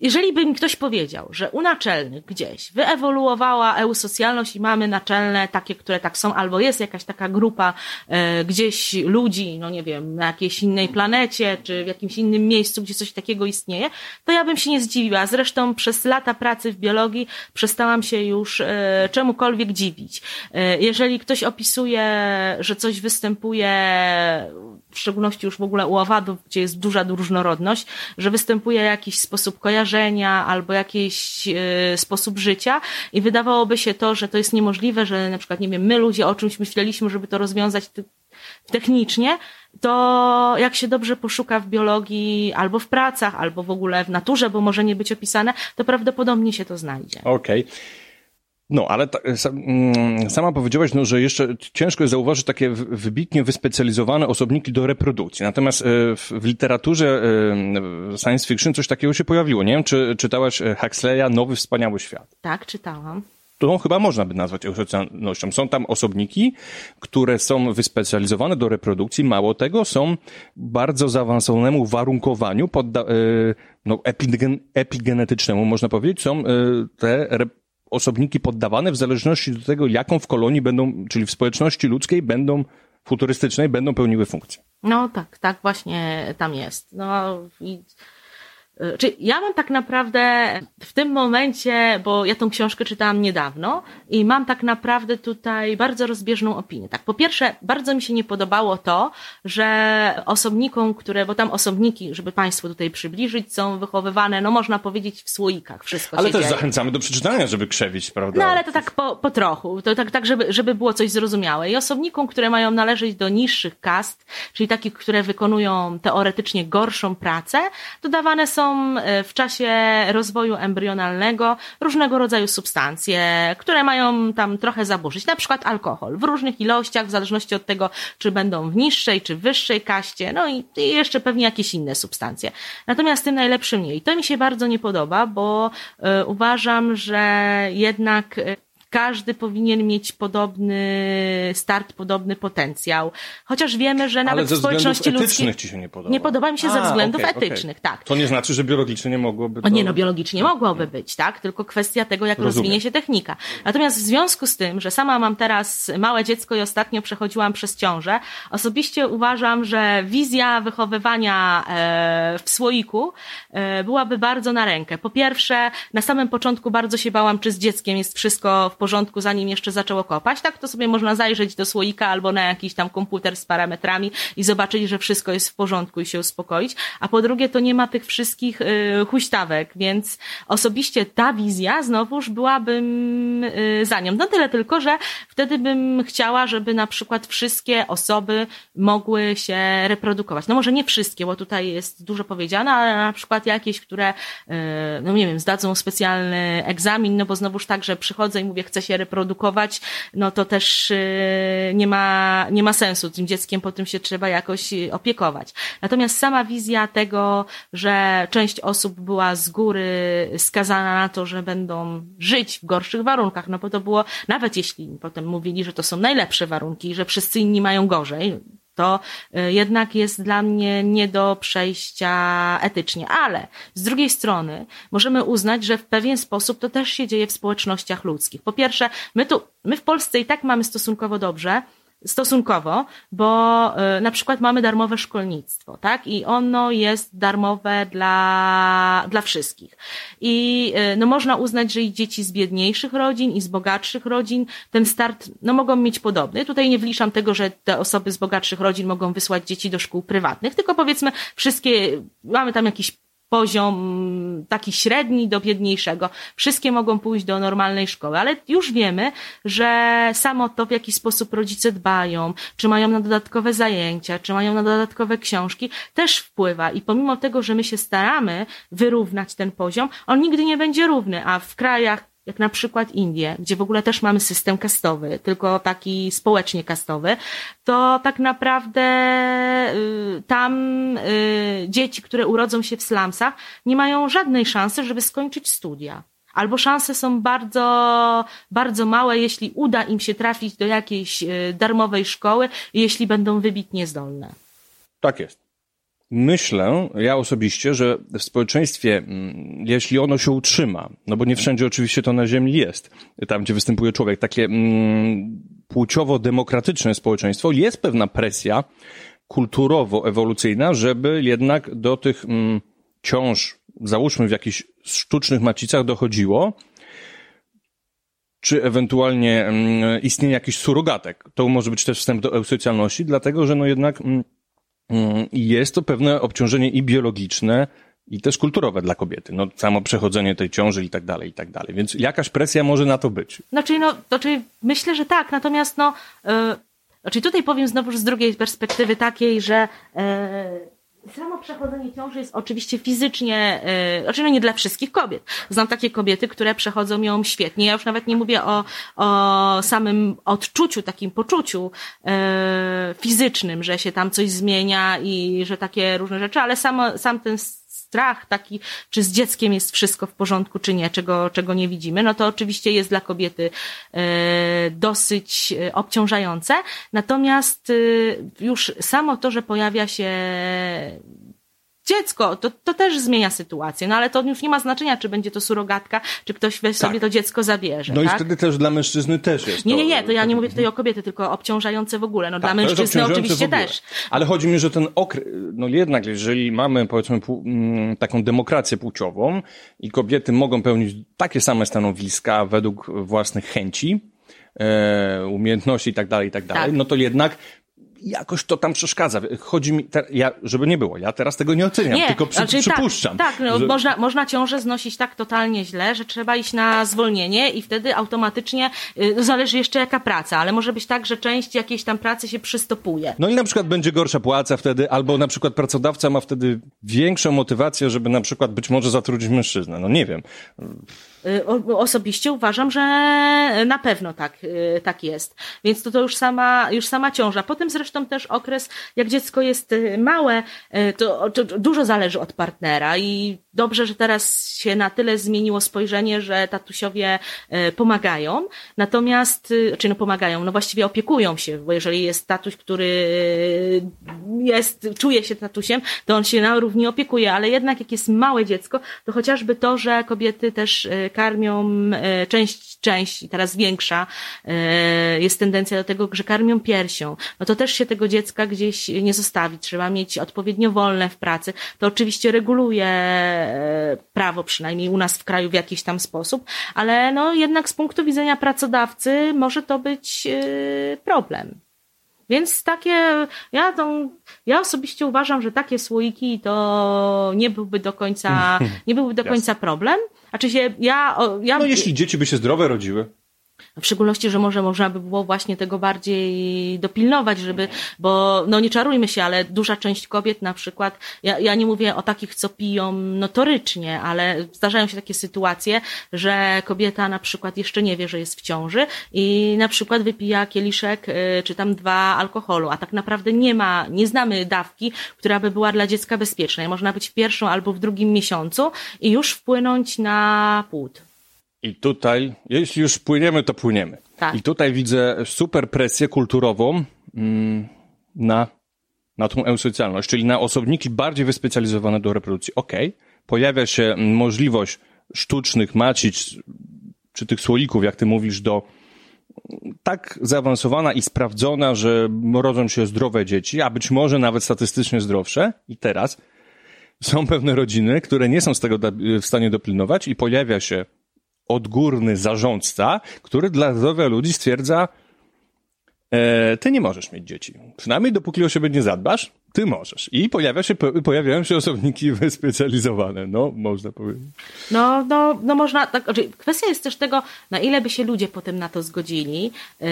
jeżeli by mi ktoś powiedział, że u naczelnych gdzieś wyewoluowała eusocjalność i mamy naczelne takie, które tak są, albo jest jakaś taka grupa e, gdzieś ludzi, no nie wiem, na jakiejś innej planecie, czy w jakimś innym miejscu, gdzie coś takiego istnieje, to ja bym się nie zdziwiła. Zresztą przez lata pracy w biologii przestałam się już e, czemukolwiek dziwić. E, jeżeli ktoś opisuje, że coś występuje, w szczególności już w ogóle u owadów, gdzie jest duża różnorodność, że występuje jakiś sposób kojarzenia albo jakiś e, sposób życia i wydawałoby się to, że to jest niemożliwe, że na przykład, nie wiem, my ludzie o czymś myśleliśmy, żeby to rozwiązać technicznie, to jak się dobrze poszuka w biologii albo w pracach, albo w ogóle w naturze, bo może nie być opisane, to prawdopodobnie się to znajdzie. Okej. No, ale ta, mm, sama powiedziałaś, no, że jeszcze ciężko jest zauważyć takie wybitnie wyspecjalizowane osobniki do reprodukcji. Natomiast e, w, w literaturze e, science fiction coś takiego się pojawiło. Nie wiem, czy czytałaś e, Huxleya Nowy Wspaniały Świat. Tak, czytałam. To chyba można by nazwać eusocjalnością. Są tam osobniki, które są wyspecjalizowane do reprodukcji. Mało tego, są bardzo zaawansowanemu warunkowaniu, podda- no, epigen- epigenetycznemu, można powiedzieć, są te osobniki poddawane w zależności do tego, jaką w kolonii będą, czyli w społeczności ludzkiej będą, futurystycznej, będą pełniły funkcję. No tak, tak właśnie tam jest. No i czy ja mam tak naprawdę w tym momencie, bo ja tą książkę czytałam niedawno i mam tak naprawdę tutaj bardzo rozbieżną opinię. Tak, po pierwsze, bardzo mi się nie podobało to, że osobnikom, które, bo tam osobniki, żeby Państwu tutaj przybliżyć, są wychowywane, no można powiedzieć w słoikach, wszystko Ale też dzieje. zachęcamy do przeczytania, żeby krzewić, prawda? No ale to tak po, po trochu, to tak, tak żeby, żeby było coś zrozumiałe. I osobnikom, które mają należeć do niższych kast, czyli takich, które wykonują teoretycznie gorszą pracę, dodawane są e, w czasie rozwoju embrionalnego różnego rodzaju substancje, które mają tam trochę zaburzyć, na przykład alkohol w różnych ilościach, w zależności od tego, czy będą w niższej, czy wyższej kaście, no i, i jeszcze pewnie jakieś inne substancje. Natomiast tym najlepszym nie. I to mi się bardzo nie podoba, bo e, uważam, że jednak e, każdy powinien mieć podobny start, podobny potencjał. Chociaż wiemy, że nawet Ale ze w społeczności względów ludzkiej... etycznych ci się nie podoba. Nie podoba mi się ze A, względów okej, okej. etycznych, tak. To nie znaczy, że biologicznie nie mogłoby to... O nie, no biologicznie mogłoby być, tak? Tylko kwestia tego, jak Rozumiem. rozwinie się technika. Natomiast w związku z tym, że sama mam teraz małe dziecko i ostatnio przechodziłam przez ciążę, osobiście uważam, że wizja wychowywania e, w słoiku e, byłaby bardzo na rękę. Po pierwsze, na samym początku bardzo się bałam, czy z dzieckiem jest wszystko w porządku, zanim jeszcze zaczęło kopać. Tak to sobie można zajrzeć do słoika albo na jakiś tam komputer z parametrami i zobaczyć, że wszystko jest w porządku i się uspokoić. A po drugie, to nie ma tych wszystkich y, huśtawek, więc osobiście ta wizja znowuż byłabym y, za nią. No tyle tylko, że wtedy bym chciała, żeby na przykład wszystkie osoby mogły się reprodukować. No może nie wszystkie, bo tutaj jest dużo powiedziane, ale na przykład jakieś, które, y, no nie wiem, zdadzą specjalny egzamin, no bo znowuż tak, że przychodzę i mówię, chcę się reprodukować, no to też y, nie ma, nie ma sensu. Tym dzieckiem potem się trzeba jakoś y, opiekować. Natomiast sama wizja tego, że część osób była z góry skazana na to, że będą żyć w gorszych warunkach, no bo to było, nawet jeśli potem mówili, że to są najlepsze warunki, że wszyscy inni mają gorzej, to y, jednak jest dla mnie nie do przejścia etycznie. Ale z drugiej strony możemy uznać, że w pewien sposób to też się dzieje w społecznościach ludzkich. Po pierwsze, my tu, my w Polsce i tak mamy stosunkowo dobrze, stosunkowo, bo y, na przykład mamy darmowe szkolnictwo, tak? I ono jest darmowe dla, dla wszystkich. I y, no można uznać, że i dzieci z biedniejszych rodzin i z bogatszych rodzin ten start no mogą mieć podobny. Tutaj nie wliczam tego, że te osoby z bogatszych rodzin mogą wysłać dzieci do szkół prywatnych, tylko powiedzmy wszystkie, mamy tam jakiś poziom taki średni do biedniejszego. Wszystkie mogą pójść do normalnej szkoły, ale już wiemy, że samo to, w jaki sposób rodzice dbają, czy mają na dodatkowe zajęcia, czy mają na dodatkowe książki, też wpływa. I pomimo tego, że my się staramy wyrównać ten poziom, on nigdy nie będzie równy, a w krajach jak na przykład Indie, gdzie w ogóle też mamy system kastowy, tylko taki społecznie kastowy, to tak naprawdę y, tam y, dzieci, które urodzą się w slumsach, nie mają żadnej szansy, żeby skończyć studia. Albo szanse są bardzo, bardzo małe, jeśli uda im się trafić do jakiejś y, darmowej szkoły, jeśli będą wybitnie zdolne. Tak jest. Myślę, ja osobiście, że w społeczeństwie, mm, jeśli ono się utrzyma, no bo nie wszędzie oczywiście to na ziemi jest, tam gdzie występuje człowiek, takie mm, płciowo-demokratyczne społeczeństwo, jest pewna presja kulturowo-ewolucyjna, żeby jednak do tych mm, ciąż, załóżmy w jakichś sztucznych macicach dochodziło, czy ewentualnie mm, istnienie jakichś surogatek. To może być też wstęp do eusocjalności, dlatego że no jednak mm, jest to pewne obciążenie i biologiczne, i też kulturowe dla kobiety. No, samo przechodzenie tej ciąży i tak dalej, i tak dalej. Więc jakaś presja może na to być. Znaczy, no, znaczy myślę, że tak, natomiast no, yy, znaczy tutaj powiem znowu z drugiej perspektywy takiej, że yy, samo przechodzenie ciąży jest oczywiście fizycznie, yy, no nie dla wszystkich kobiet. Znam takie kobiety, które przechodzą ją świetnie. Ja już nawet nie mówię o, o samym odczuciu, takim poczuciu yy, fizycznym, że się tam coś zmienia i że takie różne rzeczy, ale samo, sam ten strach taki, czy z dzieckiem jest wszystko w porządku, czy nie, czego, czego nie widzimy, no to oczywiście jest dla kobiety e, dosyć e, obciążające. Natomiast e, już samo to, że pojawia się dziecko, to, to też zmienia sytuację, no ale to już nie ma znaczenia, czy będzie to surogatka, czy ktoś weź sobie Tak. to dziecko zabierze. No i tak? wtedy też dla mężczyzny też jest Nie, nie, nie, to ja nie mówię tutaj o kobiety, tylko obciążające w ogóle. No Tak, dla mężczyzny oczywiście też. Ale chodzi mi, że ten okres, no jednak, jeżeli mamy powiedzmy mm, taką demokrację płciową i kobiety mogą pełnić takie same stanowiska według własnych chęci, e, umiejętności i tak dalej, i tak dalej, Tak. no to jednak jakoś to tam przeszkadza. Chodzi mi, te, ja, żeby nie było, ja teraz tego nie oceniam, tylko przy, znaczy przypuszczam. Tak, tak no, że- można, można ciążę znosić tak totalnie źle, że trzeba iść na zwolnienie i wtedy automatycznie, y, no zależy jeszcze jaka praca, ale może być tak, że część jakiejś tam pracy się przystopuje. No i na przykład będzie gorsza płaca wtedy, albo na przykład pracodawca ma wtedy większą motywację, żeby na przykład być może zatrudnić mężczyznę. No nie wiem. Y, Osobiście uważam, że na pewno tak, y, tak jest. Więc to, to już sama, już sama ciąża. Potem zresztą też okres, jak dziecko jest y, małe, to, to dużo zależy od partnera i dobrze, że teraz się na tyle zmieniło spojrzenie, że tatusiowie y, pomagają. Natomiast, y, czy no pomagają, no właściwie opiekują się, bo jeżeli jest tatuś, który y, jest, czuje się tatusiem, to on się na równi opiekuje, ale jednak jak jest małe dziecko, to chociażby to, że kobiety też y, karmią część, część i teraz większa, y, jest tendencja do tego, że karmią piersią, no to też się tego dziecka gdzieś nie zostawi. Trzeba mieć odpowiednio wolne w pracy. To oczywiście reguluje e, prawo, przynajmniej u nas w kraju w jakiś tam sposób, ale no jednak z punktu widzenia pracodawcy może to być y, problem. Więc takie, ja, tą, ja osobiście uważam, że takie słoiki to nie byłby do końca, nie byłby do końca problem. Znaczy się, ja, ja No jeśli dzieci by się zdrowe rodziły. W szczególności, że może można by było właśnie tego bardziej dopilnować, żeby, bo no nie czarujmy się, ale duża część kobiet na przykład, ja, ja nie mówię o takich, co piją notorycznie, ale zdarzają się takie sytuacje, że kobieta na przykład jeszcze nie wie, że jest w ciąży i na przykład wypija kieliszek y, czy tam dwa alkoholu, a tak naprawdę nie ma, nie znamy dawki, która by była dla dziecka bezpieczna. I Można być w pierwszym albo w drugim miesiącu i już wpłynąć na płód. I tutaj, jeśli już płyniemy, to płyniemy. Tak. I tutaj widzę super presję kulturową mm, na, na tą eusocjalność, czyli na osobniki bardziej wyspecjalizowane do reprodukcji. Okej, pojawia się mm, możliwość sztucznych macic, czy tych słoików, jak ty mówisz, do tak zaawansowana i sprawdzona, że rodzą się zdrowe dzieci, a być może nawet statystycznie zdrowsze. I teraz są pewne rodziny, które nie są z tego w stanie dopilnować i pojawia się odgórny zarządca, który dla zdrowia ludzi stwierdza, e, ty nie możesz mieć dzieci. Przynajmniej dopóki o siebie nie zadbasz, ty możesz. I pojawia się, po- pojawiają się osobniki wyspecjalizowane, no, można powiedzieć. No, no, no można, tak, znaczy, kwestia jest też tego, na ile by się ludzie potem na to zgodzili, yy,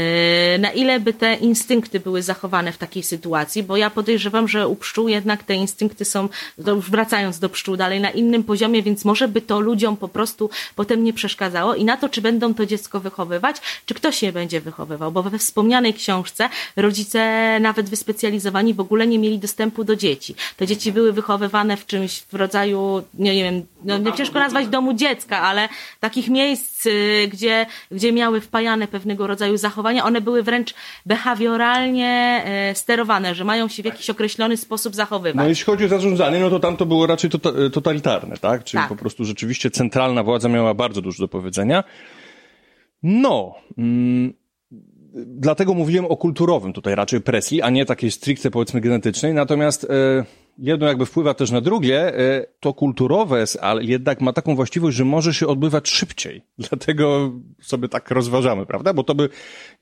na ile by te instynkty były zachowane w takiej sytuacji, bo ja podejrzewam, że u pszczół jednak te instynkty są, to już wracając do pszczół dalej, na innym poziomie, więc może by to ludziom po prostu potem nie przeszkadzało i na to, czy będą to dziecko wychowywać, czy ktoś je będzie wychowywał, bo we wspomnianej książce rodzice nawet wyspecjalizowani w ogóle nie mieli dostępu do dzieci. Te dzieci były wychowywane w czymś w rodzaju, nie, nie wiem, no, nie ciężko nazwać domu dziecka, ale takich miejsc, y, gdzie, gdzie miały wpajane pewnego rodzaju zachowania, one były wręcz behawioralnie e, sterowane, że mają się w jakiś określony sposób zachowywać. No jeśli chodzi o zarządzanie, no to tam to było raczej tota, totalitarne, tak? Czyli Tak. po prostu rzeczywiście centralna władza miała bardzo dużo do powiedzenia. No, mm, dlatego mówiłem o kulturowym tutaj raczej presji, a nie takiej stricte powiedzmy genetycznej. Natomiast e, jedno jakby wpływa też na drugie, e, to kulturowe, ale jednak ma taką właściwość, że może się odbywać szybciej. Dlatego sobie tak rozważamy, prawda? Bo to by,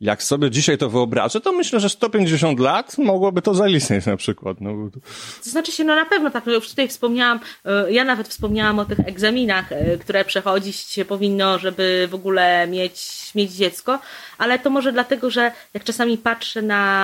jak sobie dzisiaj to wyobrażę, to myślę, że 150 lat mogłoby to zaistnieć na przykład. No, to- znaczy się, no na pewno tak, no już tutaj wspomniałam, e, ja nawet wspomniałam o tych egzaminach, e, które przechodzić się powinno, żeby w ogóle mieć, mieć dziecko, ale to może dlatego, że jak czasami patrzę na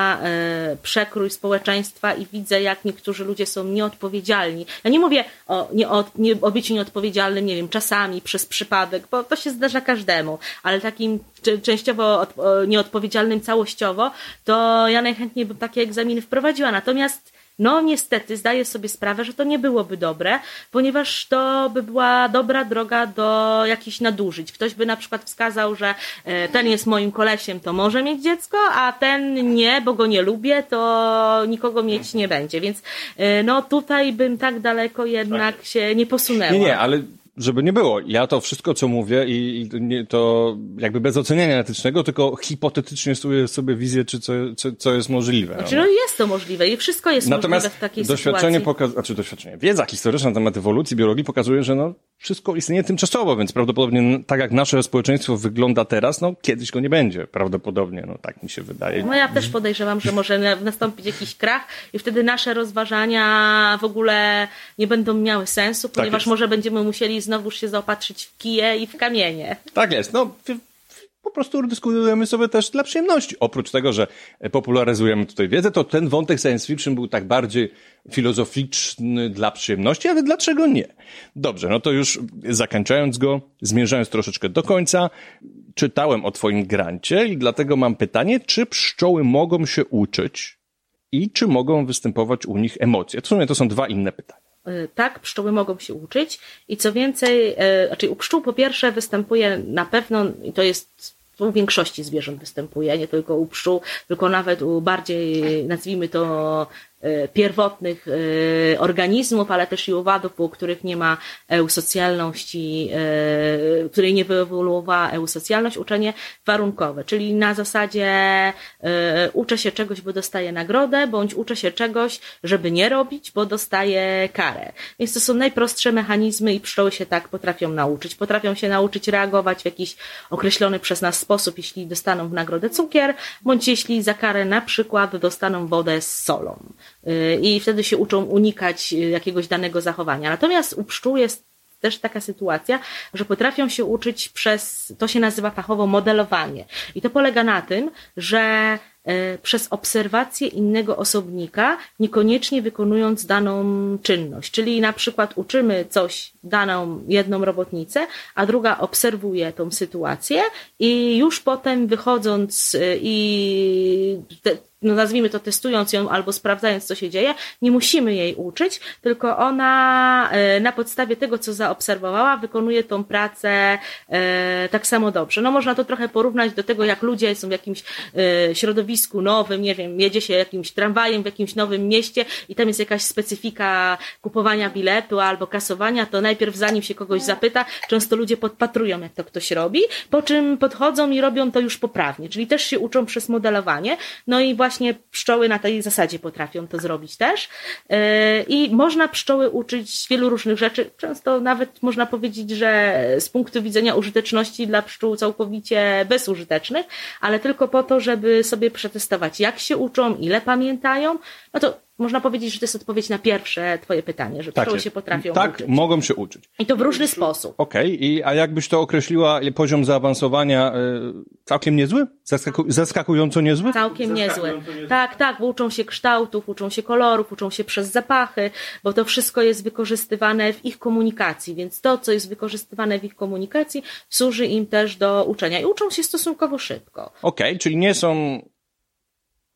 przekrój społeczeństwa i widzę, jak niektórzy ludzie są nieodpowiedzialni. Ja nie mówię o, nie, o, nie, o byciu nieodpowiedzialnym, nie wiem, czasami przez przypadek, bo to się zdarza każdemu, ale takim częściowo od, nieodpowiedzialnym całościowo, to ja najchętniej bym takie egzaminy wprowadziła. Natomiast no niestety zdaję sobie sprawę, że to nie byłoby dobre, ponieważ to by była dobra droga do jakichś nadużyć. Ktoś by na przykład wskazał, że e, ten jest moim kolesiem, to może mieć dziecko, a ten nie, bo go nie lubię, to nikogo mieć nie będzie. Więc e, no tutaj bym tak daleko jednak tak. się nie posunęła. Nie, nie, ale żeby nie było. Ja to wszystko, co mówię i, i to jakby bez oceniania etycznego, tylko hipotetycznie studiuję sobie wizję, czy co, co, co jest możliwe. Znaczy, no jest to możliwe i wszystko jest Natomiast możliwe w takiej doświadczenie sytuacji. Znaczy doświadczenie, wiedza historyczna na temat ewolucji, biologii pokazuje, że no, wszystko istnieje tymczasowo, więc prawdopodobnie tak jak nasze społeczeństwo wygląda teraz, no kiedyś go nie będzie. Prawdopodobnie, no tak mi się wydaje. No ja też podejrzewam, że może nastąpić jakiś krach i wtedy nasze rozważania w ogóle nie będą miały sensu, Tak ponieważ może będziemy musieli znowuż się zaopatrzyć w kije i w kamienie. Tak jest. No, po prostu dyskutujemy sobie też dla przyjemności. Oprócz tego, że popularyzujemy tutaj wiedzę, to ten wątek science fiction był tak bardziej filozoficzny dla przyjemności, ale dlaczego nie? Dobrze, no to już zakończając go, zmierzając troszeczkę do końca, czytałem o twoim grancie i dlatego mam pytanie, czy pszczoły mogą się uczyć i czy mogą występować u nich emocje? W sumie to są dwa inne pytania. Tak, pszczoły mogą się uczyć. I co więcej, znaczy u pszczół po pierwsze występuje na pewno, i to jest u większości zwierząt występuje, nie tylko u pszczół, tylko nawet u bardziej, nazwijmy to, pierwotnych organizmów, ale też i owadów, u których nie ma eusocjalności, której nie wyewoluowała eusocjalność, uczenie warunkowe, czyli na zasadzie uczę się czegoś, bo dostaję nagrodę, bądź uczę się czegoś, żeby nie robić, bo dostaję karę. Więc to są najprostsze mechanizmy i pszczoły się tak potrafią nauczyć. Potrafią się nauczyć reagować w jakiś określony przez nas sposób, jeśli dostaną w nagrodę cukier, bądź jeśli za karę na przykład dostaną wodę z solą i wtedy się uczą unikać jakiegoś danego zachowania. Natomiast u pszczół jest też taka sytuacja, że potrafią się uczyć przez, to się nazywa fachowo modelowanie. I to polega na tym, że przez obserwację innego osobnika, niekoniecznie wykonując daną czynność. Czyli na przykład uczymy coś daną jedną robotnicę, a druga obserwuje tą sytuację i już potem wychodząc i no nazwijmy to testując ją albo sprawdzając, co się dzieje, nie musimy jej uczyć, tylko ona na podstawie tego, co zaobserwowała, wykonuje tą pracę tak samo dobrze. No można to trochę porównać do tego, jak ludzie są w jakimś środowisku nowym, nie wiem, jedzie się jakimś tramwajem w jakimś nowym mieście i tam jest jakaś specyfika kupowania biletu albo kasowania, to najpierw zanim się kogoś zapyta, często ludzie podpatrują, jak to ktoś robi, po czym podchodzą i robią to już poprawnie, czyli też się uczą przez modelowanie, no i właśnie właśnie pszczoły na tej zasadzie potrafią to zrobić też. I można pszczoły uczyć wielu różnych rzeczy. Często nawet można powiedzieć, że z punktu widzenia użyteczności dla pszczół całkowicie bezużytecznych, ale tylko po to, żeby sobie przetestować, jak się uczą, ile pamiętają. No to można powiedzieć, że to jest odpowiedź na pierwsze twoje pytanie, że pszczoły tak, się potrafią tak, uczyć. mogą się uczyć. I to w różny sposób. Okej, okay. a jakbyś to określiła, poziom zaawansowania y, całkiem niezły? Zaskaku zaskakująco niezły? Całkiem niezły. Tak, tak, bo uczą się kształtów, uczą się kolorów, uczą się przez zapachy, bo to wszystko jest wykorzystywane w ich komunikacji, więc to, co jest wykorzystywane w ich komunikacji, służy im też do uczenia i uczą się stosunkowo szybko. Okej, okay, czyli nie są,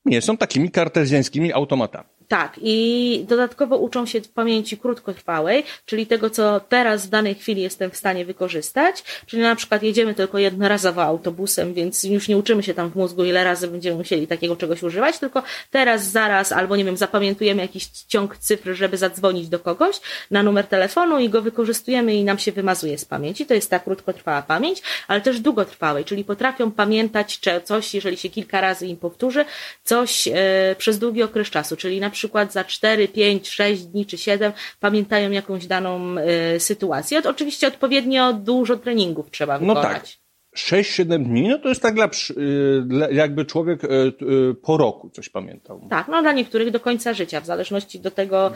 nie są takimi kartezjańskimi automatami. Tak, i dodatkowo uczą się pamięci krótkotrwałej, czyli tego, co teraz w danej chwili jestem w stanie wykorzystać. Czyli na przykład jedziemy tylko jednorazowo autobusem, więc już nie uczymy się tam w mózgu, ile razy będziemy musieli takiego czegoś używać, tylko teraz, zaraz, albo nie wiem, zapamiętujemy jakiś ciąg cyfr, żeby zadzwonić do kogoś na numer telefonu i go wykorzystujemy i nam się wymazuje z pamięci. To jest ta krótkotrwała pamięć, ale też długotrwałej, czyli potrafią pamiętać coś, jeżeli się kilka razy im powtórzy, coś e, przez długi okres czasu, czyli na przykład za 4, 5, 6 dni czy 7 pamiętają jakąś daną y, sytuację. Oczywiście odpowiednio dużo treningów trzeba wykonać. No tak. 6-7 dni, no to jest tak dla, jakby człowiek po roku coś pamiętał. Tak, no dla niektórych do końca życia, w zależności do tego,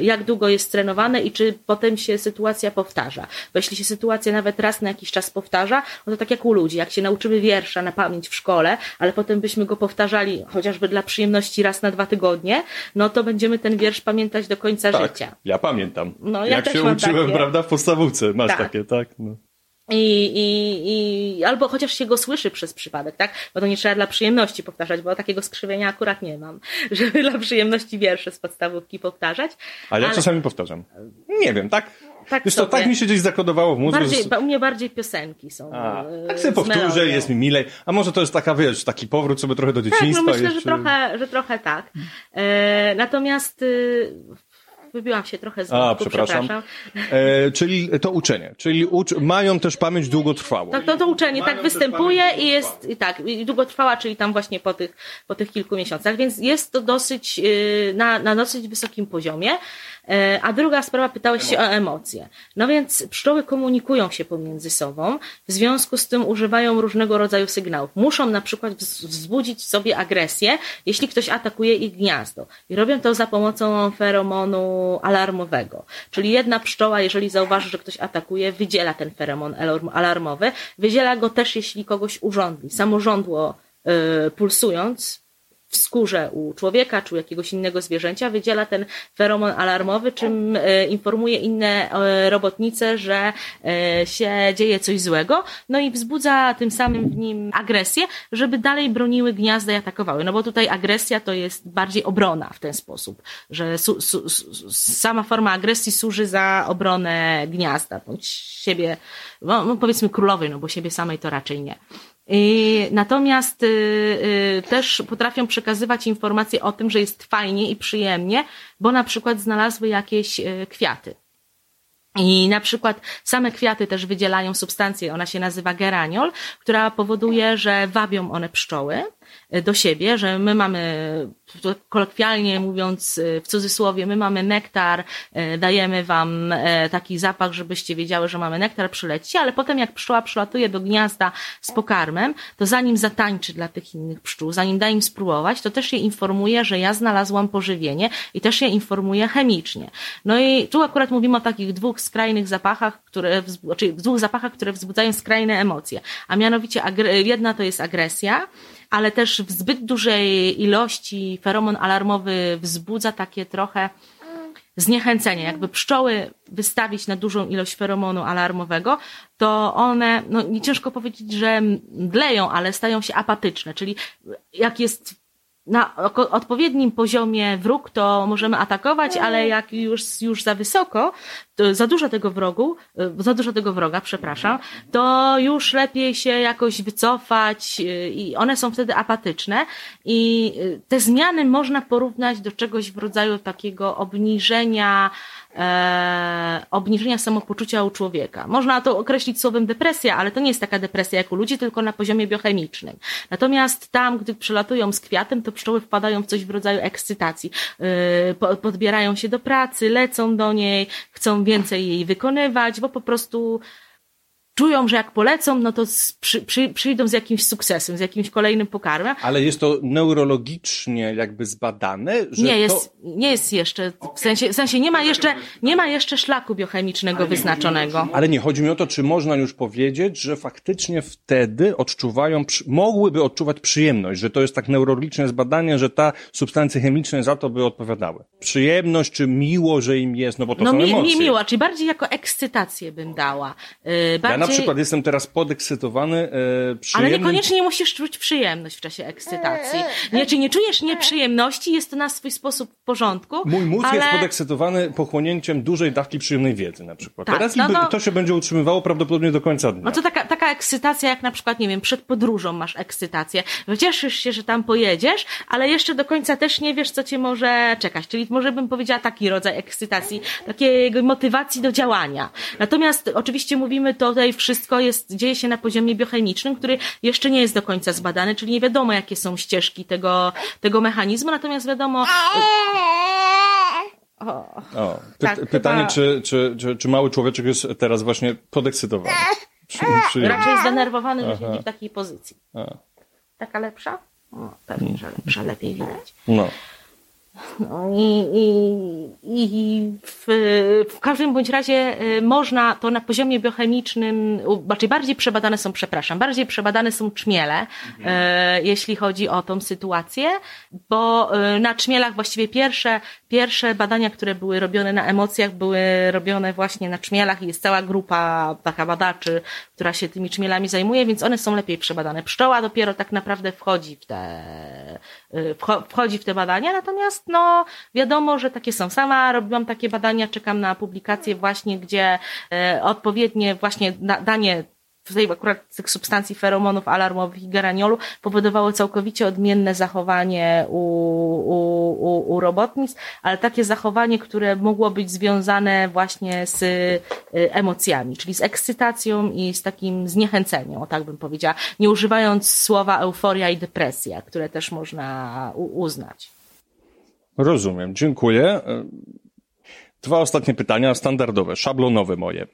jak długo jest trenowane i czy potem się sytuacja powtarza. Bo jeśli się sytuacja nawet raz na jakiś czas powtarza, no to tak jak u ludzi, jak się nauczymy wiersza na pamięć w szkole, ale potem byśmy go powtarzali chociażby dla przyjemności raz na dwa tygodnie, no to będziemy ten wiersz pamiętać do końca tak, życia. Ja pamiętam. No, ja jak się uczyłem, takie. prawda, w podstawówce. Masz Tak. takie, tak? No. I, i, i albo chociaż się go słyszy przez przypadek, tak? Bo to nie trzeba dla przyjemności powtarzać, bo takiego skrzywienia akurat nie mam, żeby dla przyjemności wiersze z podstawówki powtarzać. Ale ja czasami powtarzam. Nie wiem, tak? Tak Wiesz, to tak mi się gdzieś zakodowało w mózgu. Bardziej, że- u mnie bardziej piosenki są. A, e, tak sobie powtórzę, jest mi milej. A może to jest taka, wiesz, taki powrót sobie trochę do Tak, dzieciństwa. no myślę, że jeszcze. trochę, że trochę tak. E, natomiast y, wybiłam się trochę z A, wątku, przepraszam. E, czyli to uczenie. Czyli ucz- mają też pamięć długotrwałą. Tak, to, to uczenie Mają tak występuje i jest i tak, i długotrwała, czyli tam właśnie po tych, po tych kilku miesiącach, więc jest to dosyć, y, na, na dosyć wysokim poziomie. E, A druga sprawa, pytałeś się o emocje. No więc pszczoły komunikują się pomiędzy sobą, w związku z tym używają różnego rodzaju sygnałów. Muszą na przykład wz- wzbudzić w sobie agresję, jeśli ktoś atakuje ich gniazdo. I robią to za pomocą feromonu alarmowego. Czyli jedna pszczoła, jeżeli zauważy, że ktoś atakuje, wydziela ten feromon alarm- alarmowy. Wydziela go też, jeśli kogoś urządli. Samorządło y, pulsując w skórze u człowieka czy u jakiegoś innego zwierzęcia wydziela ten feromon alarmowy, czym e, informuje inne e, robotnice, że e, się dzieje coś złego, no i wzbudza tym samym w nim agresję, żeby dalej broniły gniazda i atakowały. No bo tutaj agresja to jest bardziej obrona w ten sposób, że su, su, su, sama forma agresji służy za obronę gniazda, bądź siebie, no, no powiedzmy królowej, no bo siebie samej to raczej nie. Natomiast y, y, też potrafią przekazywać informacje o tym, że jest fajnie i przyjemnie, bo na przykład znalazły jakieś y, kwiaty. I na przykład same kwiaty też wydzielają substancję, ona się nazywa geraniol, która powoduje, że wabią one pszczoły do siebie, że my mamy, kolokwialnie mówiąc y, w cudzysłowie, my mamy nektar, y, dajemy wam e, taki zapach, żebyście wiedziały, że mamy nektar, przyleci, ale potem jak pszczoła przylatuje do gniazda z pokarmem, to zanim zatańczy dla tych innych pszczół, zanim da im spróbować, to też je informuje, że ja znalazłam pożywienie i też je informuje chemicznie. No i tu akurat mówimy o takich dwóch skrajnych zapachach, które, czyli dwóch zapachach, które wzbudzają skrajne emocje. A mianowicie jedna to jest agresja, ale też w zbyt dużej ilości feromon alarmowy wzbudza takie trochę zniechęcenie. Jakby pszczoły wystawić na dużą ilość feromonu alarmowego, to one, no nie ciężko powiedzieć, że mdleją, ale stają się apatyczne. Czyli jak jest na odpowiednim poziomie wróg, to możemy atakować, ale jak już, już za wysoko, za dużo tego wrogu, y, za dużo tego wroga, przepraszam, to już lepiej się jakoś wycofać y, i one są wtedy apatyczne. I y, te zmiany można porównać do czegoś w rodzaju takiego obniżenia e, obniżenia samopoczucia u człowieka. Można to określić słowem depresja, ale to nie jest taka depresja jak u ludzi, tylko na poziomie biochemicznym. Natomiast tam, gdy przylatują z kwiatem, to pszczoły wpadają w coś w rodzaju ekscytacji. Yy, po- podbierają się do pracy, lecą do niej, chcą więcej jej wykonywać, bo po prostu czują, że jak polecą, no to z, przy, przy, przyjdą z jakimś sukcesem, z jakimś kolejnym pokarmem. Ale jest to neurologicznie jakby zbadane, że Nie to... jest, nie jest jeszcze, w sensie, w sensie nie ma jeszcze, nie ma jeszcze szlaku biochemicznego wyznaczonego. Ale nie, chodzi mi o to, czy można już powiedzieć, że faktycznie wtedy odczuwają, mogłyby odczuwać przyjemność, że to jest tak neurologiczne zbadanie, że ta substancje chemiczne za to by odpowiadały. Przyjemność, czy miło, że im jest, no bo to No są mi, emocje. mi miła, czyli bardziej jako ekscytację bym dała. Yy, Ja bardziej, na przykład jestem teraz podekscytowany, e, ale przyjemnym... niekoniecznie musisz czuć przyjemność w czasie ekscytacji. Nie, czy nie czujesz nieprzyjemności, jest to na swój sposób w porządku. Mój mózg ale... jest podekscytowany pochłonięciem dużej dawki przyjemnej wiedzy na przykład. Tak, Teraz no i by- to- to się będzie utrzymywało prawdopodobnie do końca dnia. No to taka, taka ekscytacja, jak na przykład, nie wiem, przed podróżą masz ekscytację. Cieszysz się, że tam pojedziesz, ale jeszcze do końca też nie wiesz, co cię może czekać. Czyli może bym powiedziała taki rodzaj ekscytacji, takiej motywacji do działania. Natomiast oczywiście mówimy tutaj wszystko jest, dzieje się na poziomie biochemicznym, który jeszcze nie jest do końca zbadany, czyli nie wiadomo, jakie są ścieżki tego, tego mechanizmu, natomiast wiadomo, o, O, py- Tak, pytanie, chyba- czy, czy, czy, czy mały człowieczek jest teraz właśnie podekscytowany? Przy, przyjemny. raczej zdenerwowany, że siedzi w takiej pozycji. A, Taka lepsza? O, pewnie, że lepsza, lepiej widać. No. No i, i, i w, w każdym bądź razie y, można to na poziomie biochemicznym, znaczy bardziej przebadane są, przepraszam, bardziej przebadane są czmiele, mhm. jeśli chodzi o tą sytuację, bo y, na czmielach właściwie pierwsze, pierwsze badania, które były robione na emocjach, były robione właśnie na czmielach i jest cała grupa taka badaczy, która się tymi czmielami zajmuje, więc one są lepiej przebadane. Pszczoła dopiero tak naprawdę wchodzi w te, wchodzi w te badania, natomiast no wiadomo, że takie są. Sama robiłam takie badania, czekam na publikację właśnie, gdzie e, odpowiednie właśnie danie tutaj akurat tych substancji feromonów alarmowych i geraniolu powodowało całkowicie odmienne zachowanie u, u, u, u robotnic, ale takie zachowanie, które mogło być związane właśnie z y, emocjami, czyli z ekscytacją i z takim zniechęceniem, o tak bym powiedziała, nie używając słowa euforia i depresja, które też można uznać. Rozumiem, dziękuję. Dwa ostatnie pytania, standardowe, szablonowe moje.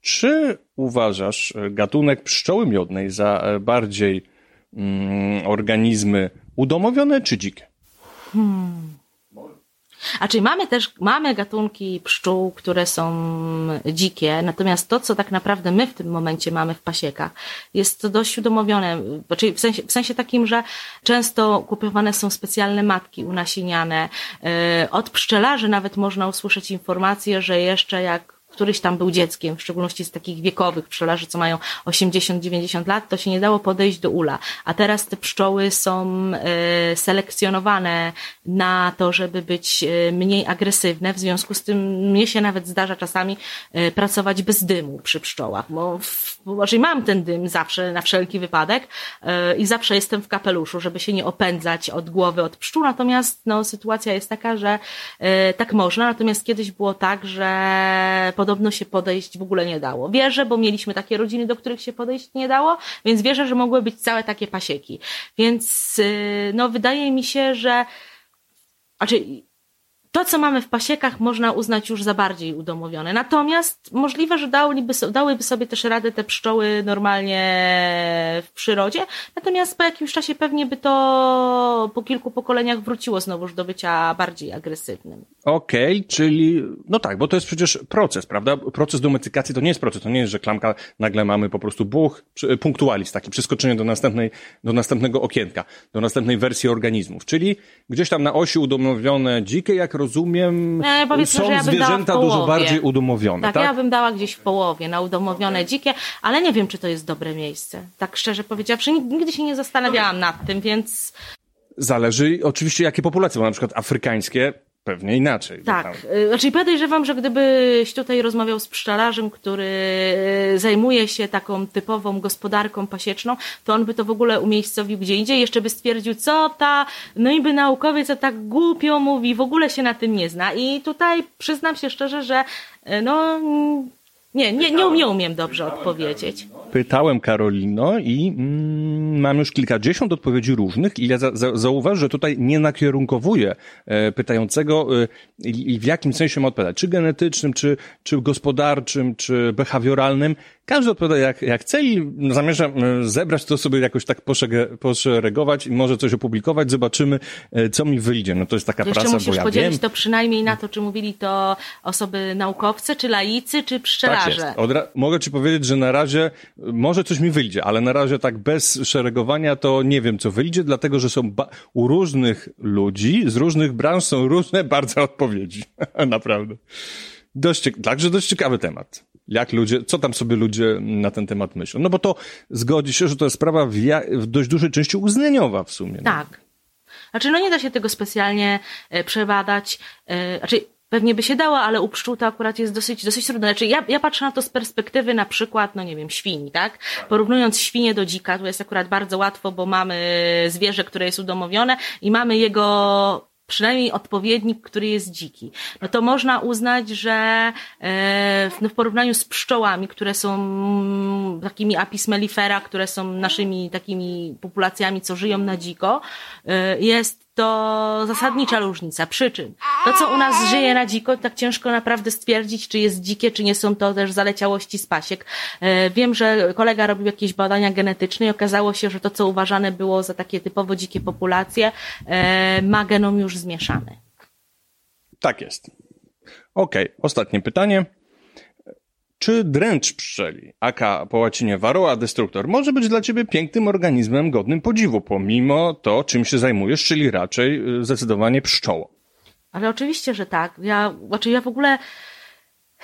Czy uważasz gatunek pszczoły miodnej za bardziej mm, organizmy udomowione czy dzikie? Hmm. A czyli mamy też, mamy gatunki pszczół, które są dzikie, natomiast to, co tak naprawdę my w tym momencie mamy w pasiekach, jest to dość udomowione, czyli w sensie, w sensie takim, że często kupowane są specjalne matki unasieniane. E, od pszczelarzy nawet można usłyszeć informację, że jeszcze jak któryś tam był dzieckiem, w szczególności z takich wiekowych pszczelarzy, co mają 80-90 lat, to się nie dało podejść do ula. A teraz te pszczoły są e, selekcjonowane na to, żeby być e, mniej agresywne. W związku z tym mnie się nawet zdarza czasami e, pracować bez dymu przy pszczołach, bo znaczy mam ten dym zawsze na wszelki wypadek i zawsze jestem w kapeluszu, żeby się nie opędzać od głowy od pszczół. Natomiast no, sytuacja jest taka, że tak można. Natomiast kiedyś było tak, że podobno się podejść w ogóle nie dało. Wierzę, bo mieliśmy takie rodziny, do których się podejść nie dało, więc wierzę, że mogły być całe takie pasieki. Więc y, no wydaje mi się, że znaczy to, co mamy w pasiekach, można uznać już za bardziej udomowione. Natomiast możliwe, że dałyby, dałyby sobie też radę te pszczoły normalnie w przyrodzie. Natomiast po jakimś czasie pewnie by to po kilku pokoleniach wróciło znowuż do bycia bardziej agresywnym. Okej, okay, czyli, no tak, bo to jest przecież proces, prawda? Proces dometykacji to nie jest proces, to nie jest, że klamka, nagle mamy po prostu buch, punktualizm, taki przeskoczenie do następnej, do następnego okienka, do następnej wersji organizmów. Czyli gdzieś tam na osi udomowione dzikie, jak rozumiem, no, są ja zwierzęta dużo bardziej udomowione. Tak, tak, ja bym dała gdzieś w połowie na udomowione dzikie, ale nie wiem, czy to jest dobre miejsce. Tak szczerze powiedziawszy, nigdy się nie zastanawiałam nad tym, więc. Zależy oczywiście, jakie populacje, bo na przykład afrykańskie Pewnie inaczej. Tak. Tam... Y, znaczy podejrzewam, że gdybyś tutaj rozmawiał z pszczelarzem, który y, zajmuje się taką typową gospodarką pasieczną, to on by to w ogóle umiejscowił gdzie indziej. Jeszcze by stwierdził, co ta no i by naukowiec co tak głupio mówi, w ogóle się na tym nie zna. I tutaj przyznam się szczerze, że y, no nie, nie, nie, nie umiem dobrze odpowiedzieć. Pytałem Karolino i mm, mam już kilkadziesiąt odpowiedzi różnych i ja za, za, zauważ, że tutaj nie nakierunkowuję e, pytającego e, i w jakim sensie ma odpowiadać, czy genetycznym, czy, czy gospodarczym, czy behawioralnym. Każdy odpowiada jak, jak chce i zamierzam e, zebrać to sobie jakoś tak poszeregować i może coś opublikować, zobaczymy, e, co mi wyjdzie. No to jest taka Jeszcze praca, musisz bo ja podzielić wiem. to przynajmniej na to, czy mówili to osoby naukowcy, czy laicy, czy pszczelarze. Tak jest. mogę ci powiedzieć, że na razie może coś mi wyjdzie, ale na razie tak bez szeregowania to nie wiem, co wyjdzie, dlatego, że są u różnych ludzi, z różnych branż są różne bardzo odpowiedzi. Naprawdę. Dość, także dość ciekawy temat jak ludzie, co tam sobie ludzie na ten temat myślą. No bo to zgodzi się, że to jest sprawa w, w dość dużej części uznaniowa w sumie. No. Tak. Znaczy, no nie da się tego specjalnie e, przebadać. E, znaczy, pewnie by się dało, ale u pszczół to akurat jest dosyć, dosyć trudne. Znaczy, ja, ja patrzę na to z perspektywy na przykład, no nie wiem, świni, tak? Porównując świnie do dzika, to jest akurat bardzo łatwo, bo mamy zwierzę, które jest udomowione i mamy jego przynajmniej odpowiednik, który jest dziki, no to można uznać, że e, no w porównaniu z pszczołami, które są takimi apis mellifera, które są naszymi takimi populacjami, co żyją na dziko, e, jest to zasadnicza różnica przyczyn. To, co u nas żyje na dziko, tak ciężko naprawdę stwierdzić, czy jest dzikie, czy nie są to też zaleciałości z pasiek. E, wiem, że kolega robił jakieś badania genetyczne i okazało się, że to, co uważane było za takie typowo dzikie populacje, e, ma genom już zmieszany. Tak jest. Okej, okay. ostatnie pytanie. Czy dręcz pszczeli, aka po łacinie varroa destructor, może być dla ciebie pięknym organizmem godnym podziwu, pomimo to, czym się zajmujesz, czyli raczej y, zdecydowanie pszczołą? Ale oczywiście, że tak. Ja, znaczy ja w ogóle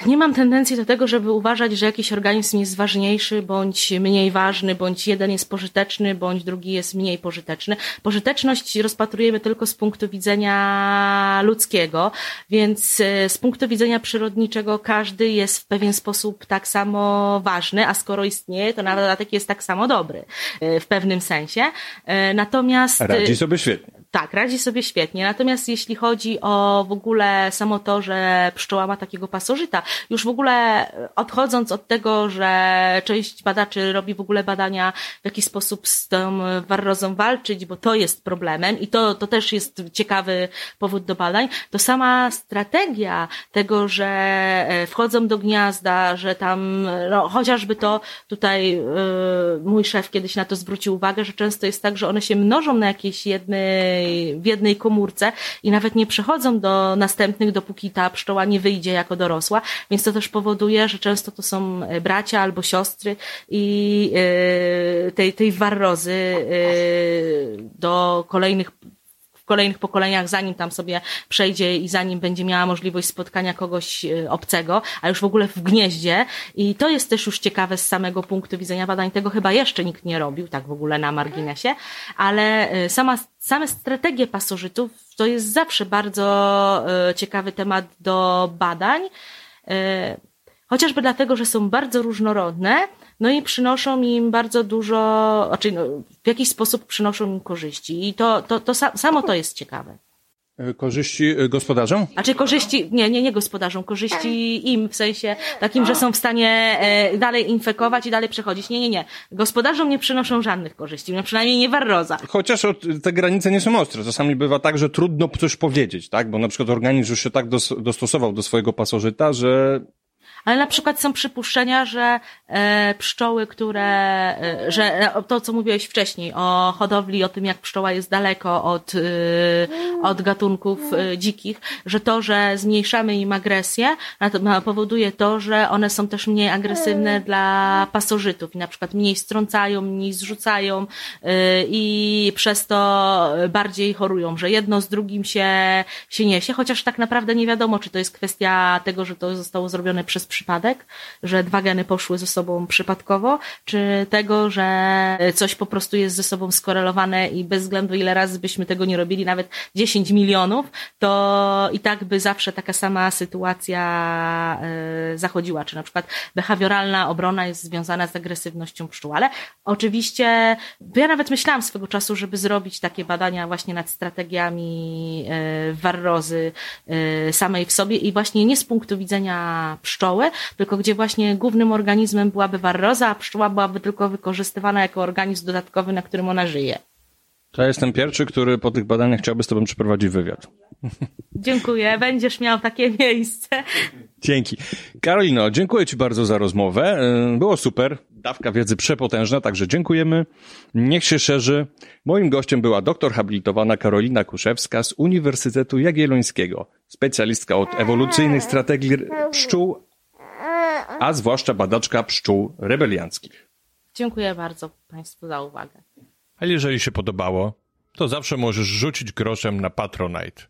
nie mam tendencji do tego, żeby uważać, że jakiś organizm jest ważniejszy bądź mniej ważny, bądź jeden jest pożyteczny, bądź drugi jest mniej pożyteczny. Pożyteczność rozpatrujemy tylko z punktu widzenia ludzkiego, więc e, z punktu widzenia przyrodniczego każdy jest w pewien sposób tak samo ważny, a skoro istnieje, to na dodatek jest tak samo dobry e, w pewnym sensie. E, natomiast. Radzi sobie świetnie. Tak, radzi sobie świetnie. Natomiast jeśli chodzi o w ogóle samo to, że pszczoła ma takiego pasożyta, już w ogóle odchodząc od tego, że część badaczy robi w ogóle badania, w jaki sposób z tą warrozą walczyć, bo to jest problemem i to, to też jest ciekawy powód do badań, to sama strategia tego, że e, wchodzą do gniazda, że tam, no, chociażby to tutaj yy, mój szef kiedyś na to zwrócił uwagę, że często jest tak, że one się mnożą na jakiejś jednej, w jednej komórce i nawet nie przechodzą do następnych, dopóki ta pszczoła nie wyjdzie jako dorosła, więc to też powoduje, że często to są e, bracia albo siostry i e, tej, tej warrozy e, do kolejnych kolejnych pokoleniach, zanim tam sobie przejdzie i zanim będzie miała możliwość spotkania kogoś obcego, a już w ogóle w gnieździe. I to jest też już ciekawe z samego punktu widzenia badań. Tego chyba jeszcze nikt nie robił, tak w ogóle na marginesie, ale sama, same strategie pasożytów to jest zawsze bardzo ciekawy temat do badań. E, chociażby dlatego, że są bardzo różnorodne, no i przynoszą im bardzo dużo, znaczy no, w jakiś sposób przynoszą im korzyści. I to, to, to samo to jest ciekawe. E, korzyści e, gospodarzom? Znaczy korzyści, nie, nie, nie gospodarzom, korzyści im, w sensie takim, że są w stanie dalej infekować i dalej przechodzić. Nie, nie, nie. Gospodarzom nie przynoszą żadnych korzyści, no przynajmniej nie warroza. Chociaż te granice nie są ostre. Czasami bywa tak, że trudno coś powiedzieć, tak? Bo na przykład organizm już się tak dostosował do swojego pasożyta, że ale na przykład są przypuszczenia, że e, pszczoły, które, e, że e, to, co mówiłeś wcześniej o hodowli, o tym, jak pszczoła jest daleko od, od gatunków dzikich, że to, że zmniejszamy im agresję, powoduje to, że one są też mniej agresywne dla pasożytów. I na przykład mniej strącają, mniej zrzucają i przez to bardziej chorują, że jedno z drugim się, się niesie, chociaż tak naprawdę nie wiadomo, czy to jest kwestia tego, że to zostało zrobione przez przypadek, że dwa geny poszły ze sobą przypadkowo, czy tego, że coś po prostu jest ze sobą skorelowane i bez względu ile razy byśmy tego nie robili, nawet 10 milionów, to i tak by zawsze taka sama sytuacja e, zachodziła, czy na przykład behawioralna obrona jest związana z agresywnością pszczół, ale oczywiście ja nawet myślałam swego czasu, żeby zrobić takie badania właśnie nad strategiami e, warrozy e, samej w sobie i właśnie nie z punktu widzenia pszczoły, tylko gdzie właśnie głównym organizmem byłaby warroza, a pszczoła byłaby tylko wykorzystywana jako organizm dodatkowy, na którym ona żyje. To ja jestem pierwszy, który po tych badaniach chciałby z tobą przeprowadzić wywiad. Dziękuję, będziesz miał takie miejsce. Dzięki. Karolino, dziękuję Ci bardzo za rozmowę. Było super, dawka wiedzy przepotężna, także dziękujemy. Niech się szerzy. Moim gościem była doktor habilitowana Karolina Kuszewska z Uniwersytetu Jagiellońskiego, specjalistka od ewolucyjnych strategii pszczół, a zwłaszcza badaczka pszczół rebelianckich. Dziękuję bardzo Państwu za uwagę. A jeżeli się podobało, to zawsze możesz rzucić groszem na Patronite.